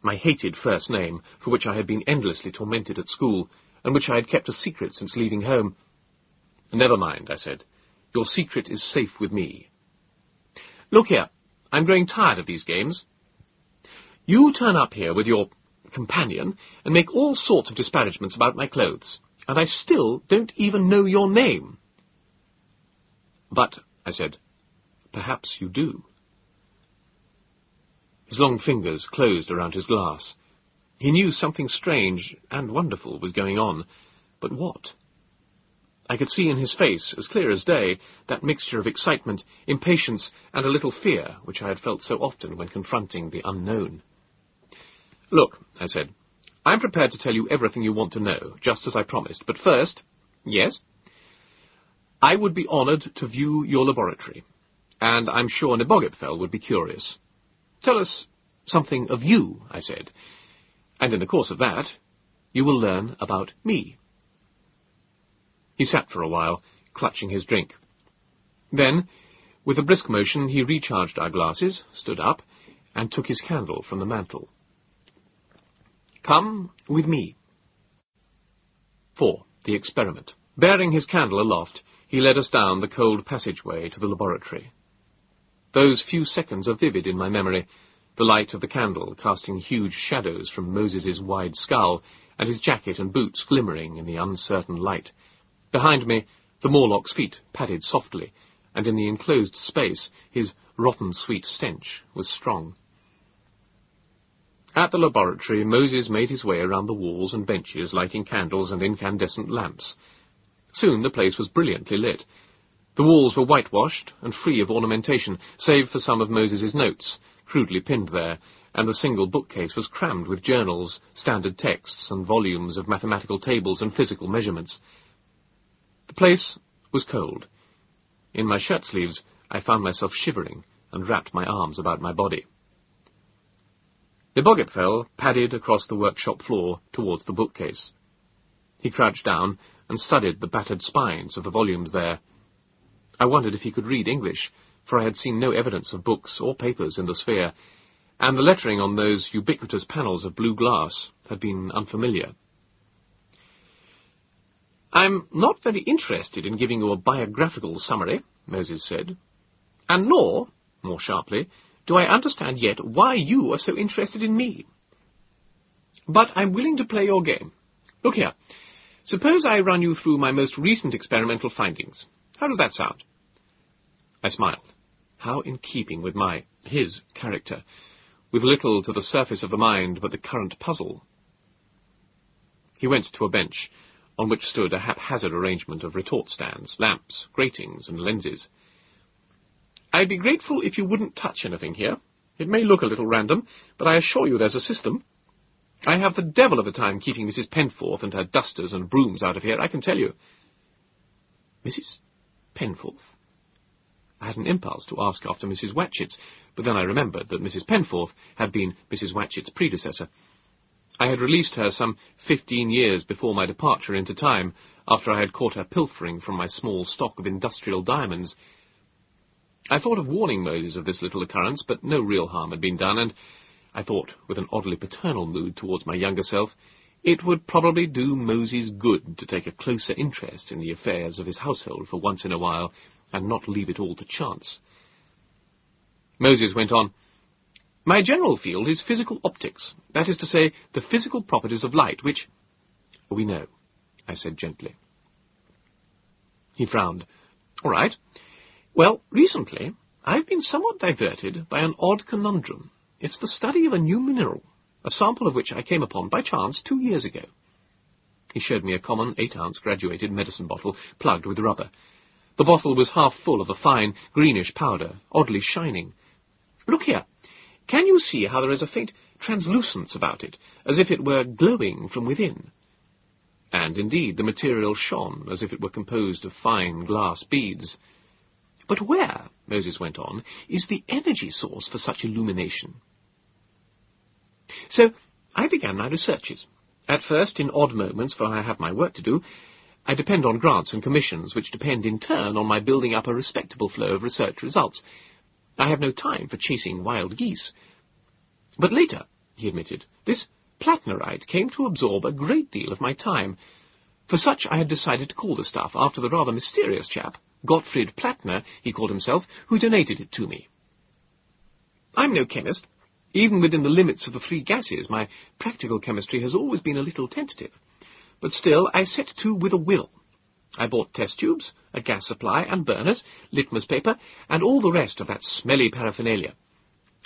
My hated first name, for which I had been endlessly tormented at school, and which I had kept a secret since leaving home. Never mind, I said. Your secret is safe with me. Look here, I'm growing tired of these games. You turn up here with your companion and make all sorts of disparagements about my clothes, and I still don't even know your name. But, I said, perhaps you do. His long fingers closed around his glass. He knew something strange and wonderful was going on, but what? I could see in his face, as clear as day, that mixture of excitement, impatience, and a little fear which I had felt so often when confronting the unknown. Look, I said, I'm prepared to tell you everything you want to know, just as I promised, but first, yes? I would be honoured to view your laboratory, and I'm sure Nebogipfel would be curious. Tell us something of you, I said, and in the course of that, you will learn about me. He sat for a while, clutching his drink. Then, with a brisk motion, he recharged our glasses, stood up, and took his candle from the mantel. Come with me. 4. The experiment. Bearing his candle aloft, he led us down the cold passageway to the laboratory. Those few seconds are vivid in my memory, the light of the candle casting huge shadows from Moses's wide skull, and his jacket and boots glimmering in the uncertain light. Behind me, the Morlock's feet padded softly, and in the enclosed space his rotten sweet stench was strong. At the laboratory, Moses made his way around the walls and benches, lighting candles and incandescent lamps. Soon the place was brilliantly lit. The walls were whitewashed and free of ornamentation, save for some of Moses's notes, crudely pinned there, and the single bookcase was crammed with journals, standard texts, and volumes of mathematical tables and physical measurements. The place was cold. In my shirt sleeves, I found myself shivering and wrapped my arms about my body. Nebogipfel padded across the workshop floor towards the bookcase. He crouched down and studied the battered spines of the volumes there. I wondered if he could read English, for I had seen no evidence of books or papers in the sphere, and the lettering on those ubiquitous panels of blue glass had been unfamiliar. I'm not very interested in giving you a biographical summary, Moses said. And nor, more sharply, do I understand yet why you are so interested in me. But I'm willing to play your game. Look here. Suppose I run you through my most recent experimental findings. How does that sound? I smiled. How in keeping with my, his, character, with little to the surface of the mind but the current puzzle. He went to a bench on which stood a haphazard arrangement of retort stands, lamps, gratings, and lenses. I'd be grateful if you wouldn't touch anything here. It may look a little random, but I assure you there's a system. I have the devil of a time keeping Mrs. Penforth and her dusters and brooms out of here, I can tell you. Mrs. Penforth? I had an impulse to ask after Mrs. Watchett's, but then I remembered that Mrs. Penforth had been Mrs. Watchett's predecessor. I had released her some fifteen years before my departure into time, after I had caught her pilfering from my small stock of industrial diamonds. I thought of warning Moses of this little occurrence, but no real harm had been done, and I thought, with an oddly paternal mood towards my younger self, it would probably do Moses good to take a closer interest in the affairs of his household for once in a while, and not leave it all to chance. Moses went on, my general field is physical optics, that is to say, the physical properties of light, which... We know, I said gently. He frowned. All right. Well, recently, I've been somewhat diverted by an odd conundrum. It's the study of a new mineral, a sample of which I came upon by chance two years ago. He showed me a common eight-ounce graduated medicine bottle plugged with rubber. The bottle was half full of a fine, greenish powder, oddly shining. Look here, can you see how there is a faint translucence about it, as if it were glowing from within? And indeed, the material shone as if it were composed of fine glass beads. But where, Moses went on, is the energy source for such illumination? So I began my researches. At first, in odd moments, for I have my work to do, I depend on grants and commissions, which depend in turn on my building up a respectable flow of research results. I have no time for chasing wild geese. But later, he admitted, this plattnerite came to absorb a great deal of my time. For such I had decided to call the stuff after the rather mysterious chap, Gottfried Plattner, he called himself, who donated it to me. I'm no chemist. Even within the limits of the three gases, my practical chemistry has always been a little tentative. But still, I set to with a will. I bought test tubes, a gas supply and burners, litmus paper, and all the rest of that smelly paraphernalia.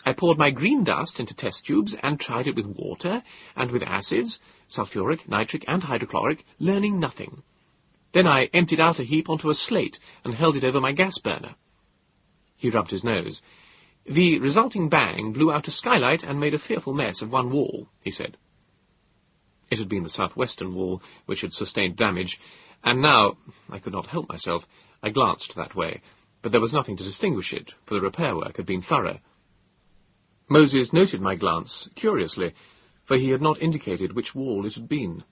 I poured my green dust into test tubes and tried it with water and with acids, sulphuric, nitric, and hydrochloric, learning nothing. Then I emptied out a heap onto a slate and held it over my gas burner. He rubbed his nose. The resulting bang blew out a skylight and made a fearful mess of one wall, he said. It had been the southwestern wall which had sustained damage, and now, I could not help myself, I glanced that way, but there was nothing to distinguish it, for the repair work had been thorough. Moses noted my glance curiously, for he had not indicated which wall it had been.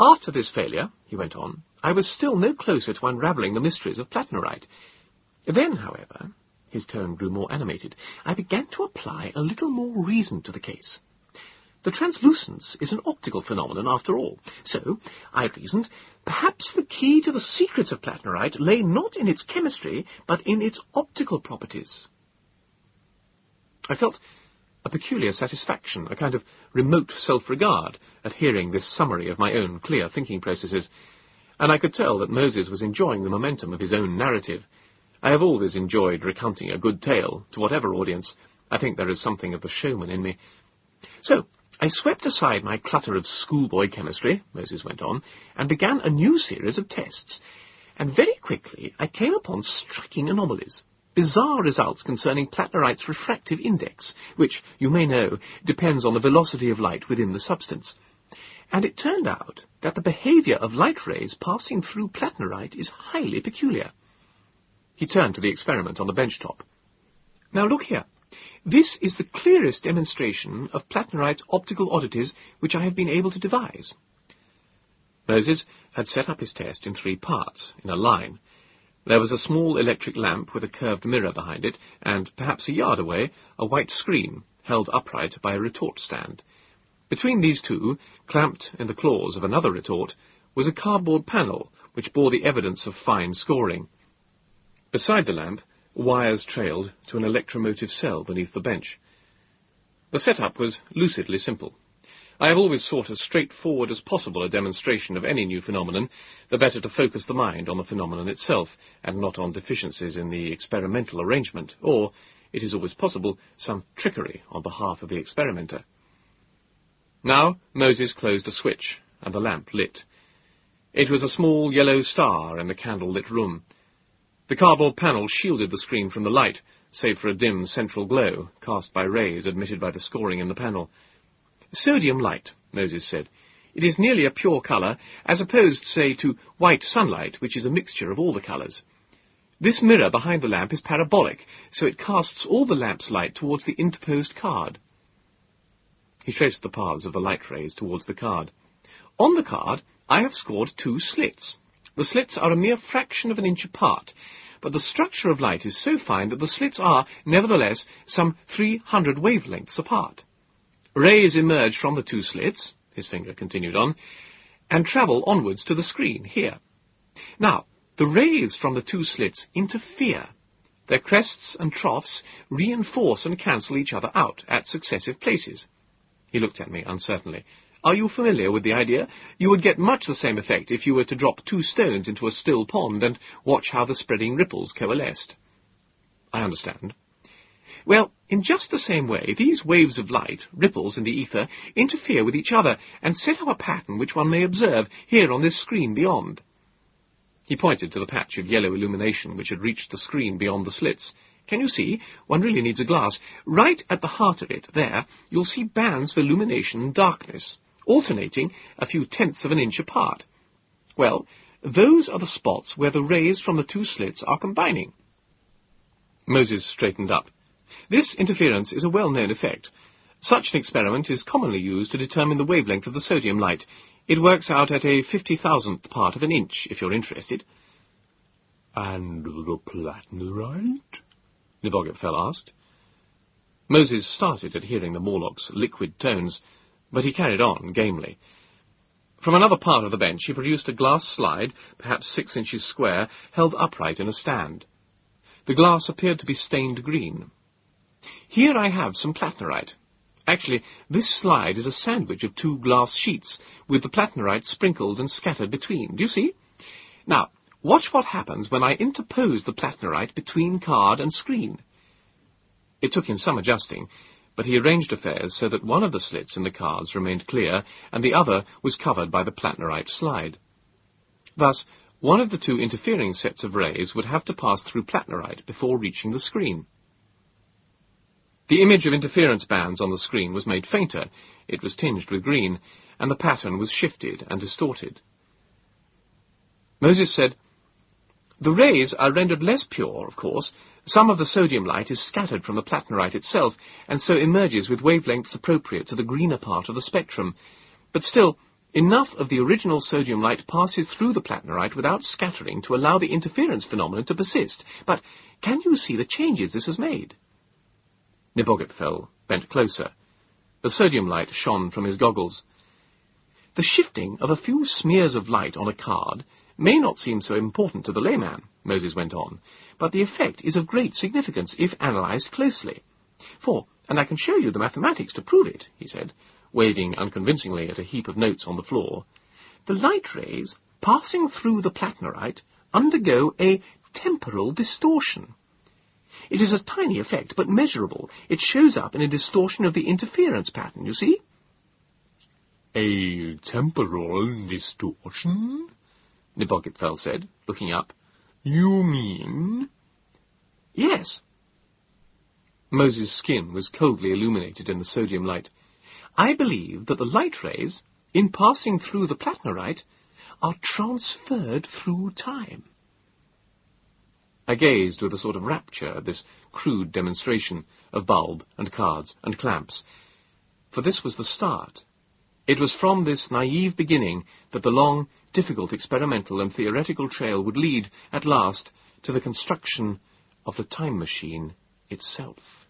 After this failure, he went on, I was still no closer to unravelling the mysteries of Plattnerite. Then, however, his tone grew more animated, I began to apply a little more reason to the case. The translucence is an optical phenomenon after all. So, I reasoned, perhaps the key to the secrets of Plattnerite lay not in its chemistry, but in its optical properties. I felt a peculiar satisfaction, a kind of remote self-regard at hearing this summary of my own clear thinking processes, and I could tell that Moses was enjoying the momentum of his own narrative. I have always enjoyed recounting a good tale, to whatever audience. I think there is something of the showman in me. So, I swept aside my clutter of schoolboy chemistry, Moses went on, and began a new series of tests. And very quickly I came upon striking anomalies, bizarre results concerning Plattnerite's refractive index, which, you may know, depends on the velocity of light within the substance. And it turned out that the behaviour of light rays passing through Plattnerite is highly peculiar. He turned to the experiment on the bench top. Now look here. This is the clearest demonstration of Plattnerite's optical oddities which I have been able to devise. Moses had set up his test in three parts, in a line. There was a small electric lamp with a curved mirror behind it, and, perhaps a yard away, a white screen, held upright by a retort stand. Between these two, clamped in the claws of another retort, was a cardboard panel which bore the evidence of fine scoring. Beside the lamp, Wires trailed to an electromotive cell beneath the bench. The setup was lucidly simple. I have always sought as straightforward as possible a demonstration of any new phenomenon, the better to focus the mind on the phenomenon itself, and not on deficiencies in the experimental arrangement, or, it is always possible, some trickery on behalf of the experimenter. Now Moses closed a switch, and the lamp lit. It was a small yellow star in the candle-lit room. The cardboard panel shielded the screen from the light, save for a dim central glow cast by rays admitted by the scoring in the panel. Sodium light, Moses said. It is nearly a pure colour, as opposed, say, to white sunlight, which is a mixture of all the colours. This mirror behind the lamp is parabolic, so it casts all the lamp's light towards the interposed card. He traced the paths of the light rays towards the card. On the card, I have scored two slits. The slits are a mere fraction of an inch apart, but the structure of light is so fine that the slits are, nevertheless, some 300 wavelengths apart. Rays emerge from the two slits, his finger continued on, and travel onwards to the screen, here. Now, the rays from the two slits interfere. Their crests and troughs reinforce and cancel each other out at successive places. He looked at me uncertainly. Are you familiar with the idea? You would get much the same effect if you were to drop two stones into a still pond and watch how the spreading ripples coalesced. I understand. Well, in just the same way, these waves of light, ripples in the ether, interfere with each other and set up a pattern which one may observe here on this screen beyond. He pointed to the patch of yellow illumination which had reached the screen beyond the slits. Can you see? One really needs a glass. Right at the heart of it, there, you'll see bands of illumination and darkness alternating a few tenths of an inch apart. Well, those are the spots where the rays from the two slits are combining. Moses straightened up. This interference is a well-known effect. Such an experiment is commonly used to determine the wavelength of the sodium light. It works out at a fifty-thousandth part of an inch, if you're interested. And the plattnerite? Nebogipfel asked. Moses started at hearing the Morlock's liquid tones but he carried on gamely. From another part of the bench he produced a glass slide, perhaps six inches square, held upright in a stand. The glass appeared to be stained green. Here I have some plattnerite. Actually, this slide is a sandwich of two glass sheets, with the plattnerite sprinkled and scattered between. Do you see? Now, watch what happens when I interpose the plattnerite between card and screen. It took him some adjusting, but he arranged affairs so that one of the slits in the cards remained clear, and the other was covered by the plattnerite slide. Thus, one of the two interfering sets of rays would have to pass through plattnerite before reaching the screen. The image of interference bands on the screen was made fainter, it was tinged with green, and the pattern was shifted and distorted. Moses said, The rays are rendered less pure, of course. Some of the sodium light is scattered from the plattnerite itself, and so emerges with wavelengths appropriate to the greener part of the spectrum. But still, enough of the original sodium light passes through the plattnerite without scattering to allow the interference phenomenon to persist. But can you see the changes this has made? Nebogipfel bent closer. The sodium light shone from his goggles. The shifting of a few smears of light on a card may not seem so important to the layman, Moses went on, but the effect is of great significance if analysed closely. For, and I can show you the mathematics to prove it, he said, waving unconvincingly at a heap of notes on the floor, the light rays passing through the plattnerite undergo a temporal distortion. It is a tiny effect, but measurable. It shows up in a distortion of the interference pattern, you see? A temporal distortion? Nebogipfel said, looking up. You mean? Yes. Moses' skin was coldly illuminated in the sodium light. I believe that the light rays, in passing through the plattnerite, are transferred through time. I gazed with a sort of rapture at this crude demonstration of bulb and cards and clamps, for this was the start. It was from this naive beginning that the long, difficult experimental and theoretical trail would lead, at last, to the construction of the time machine itself.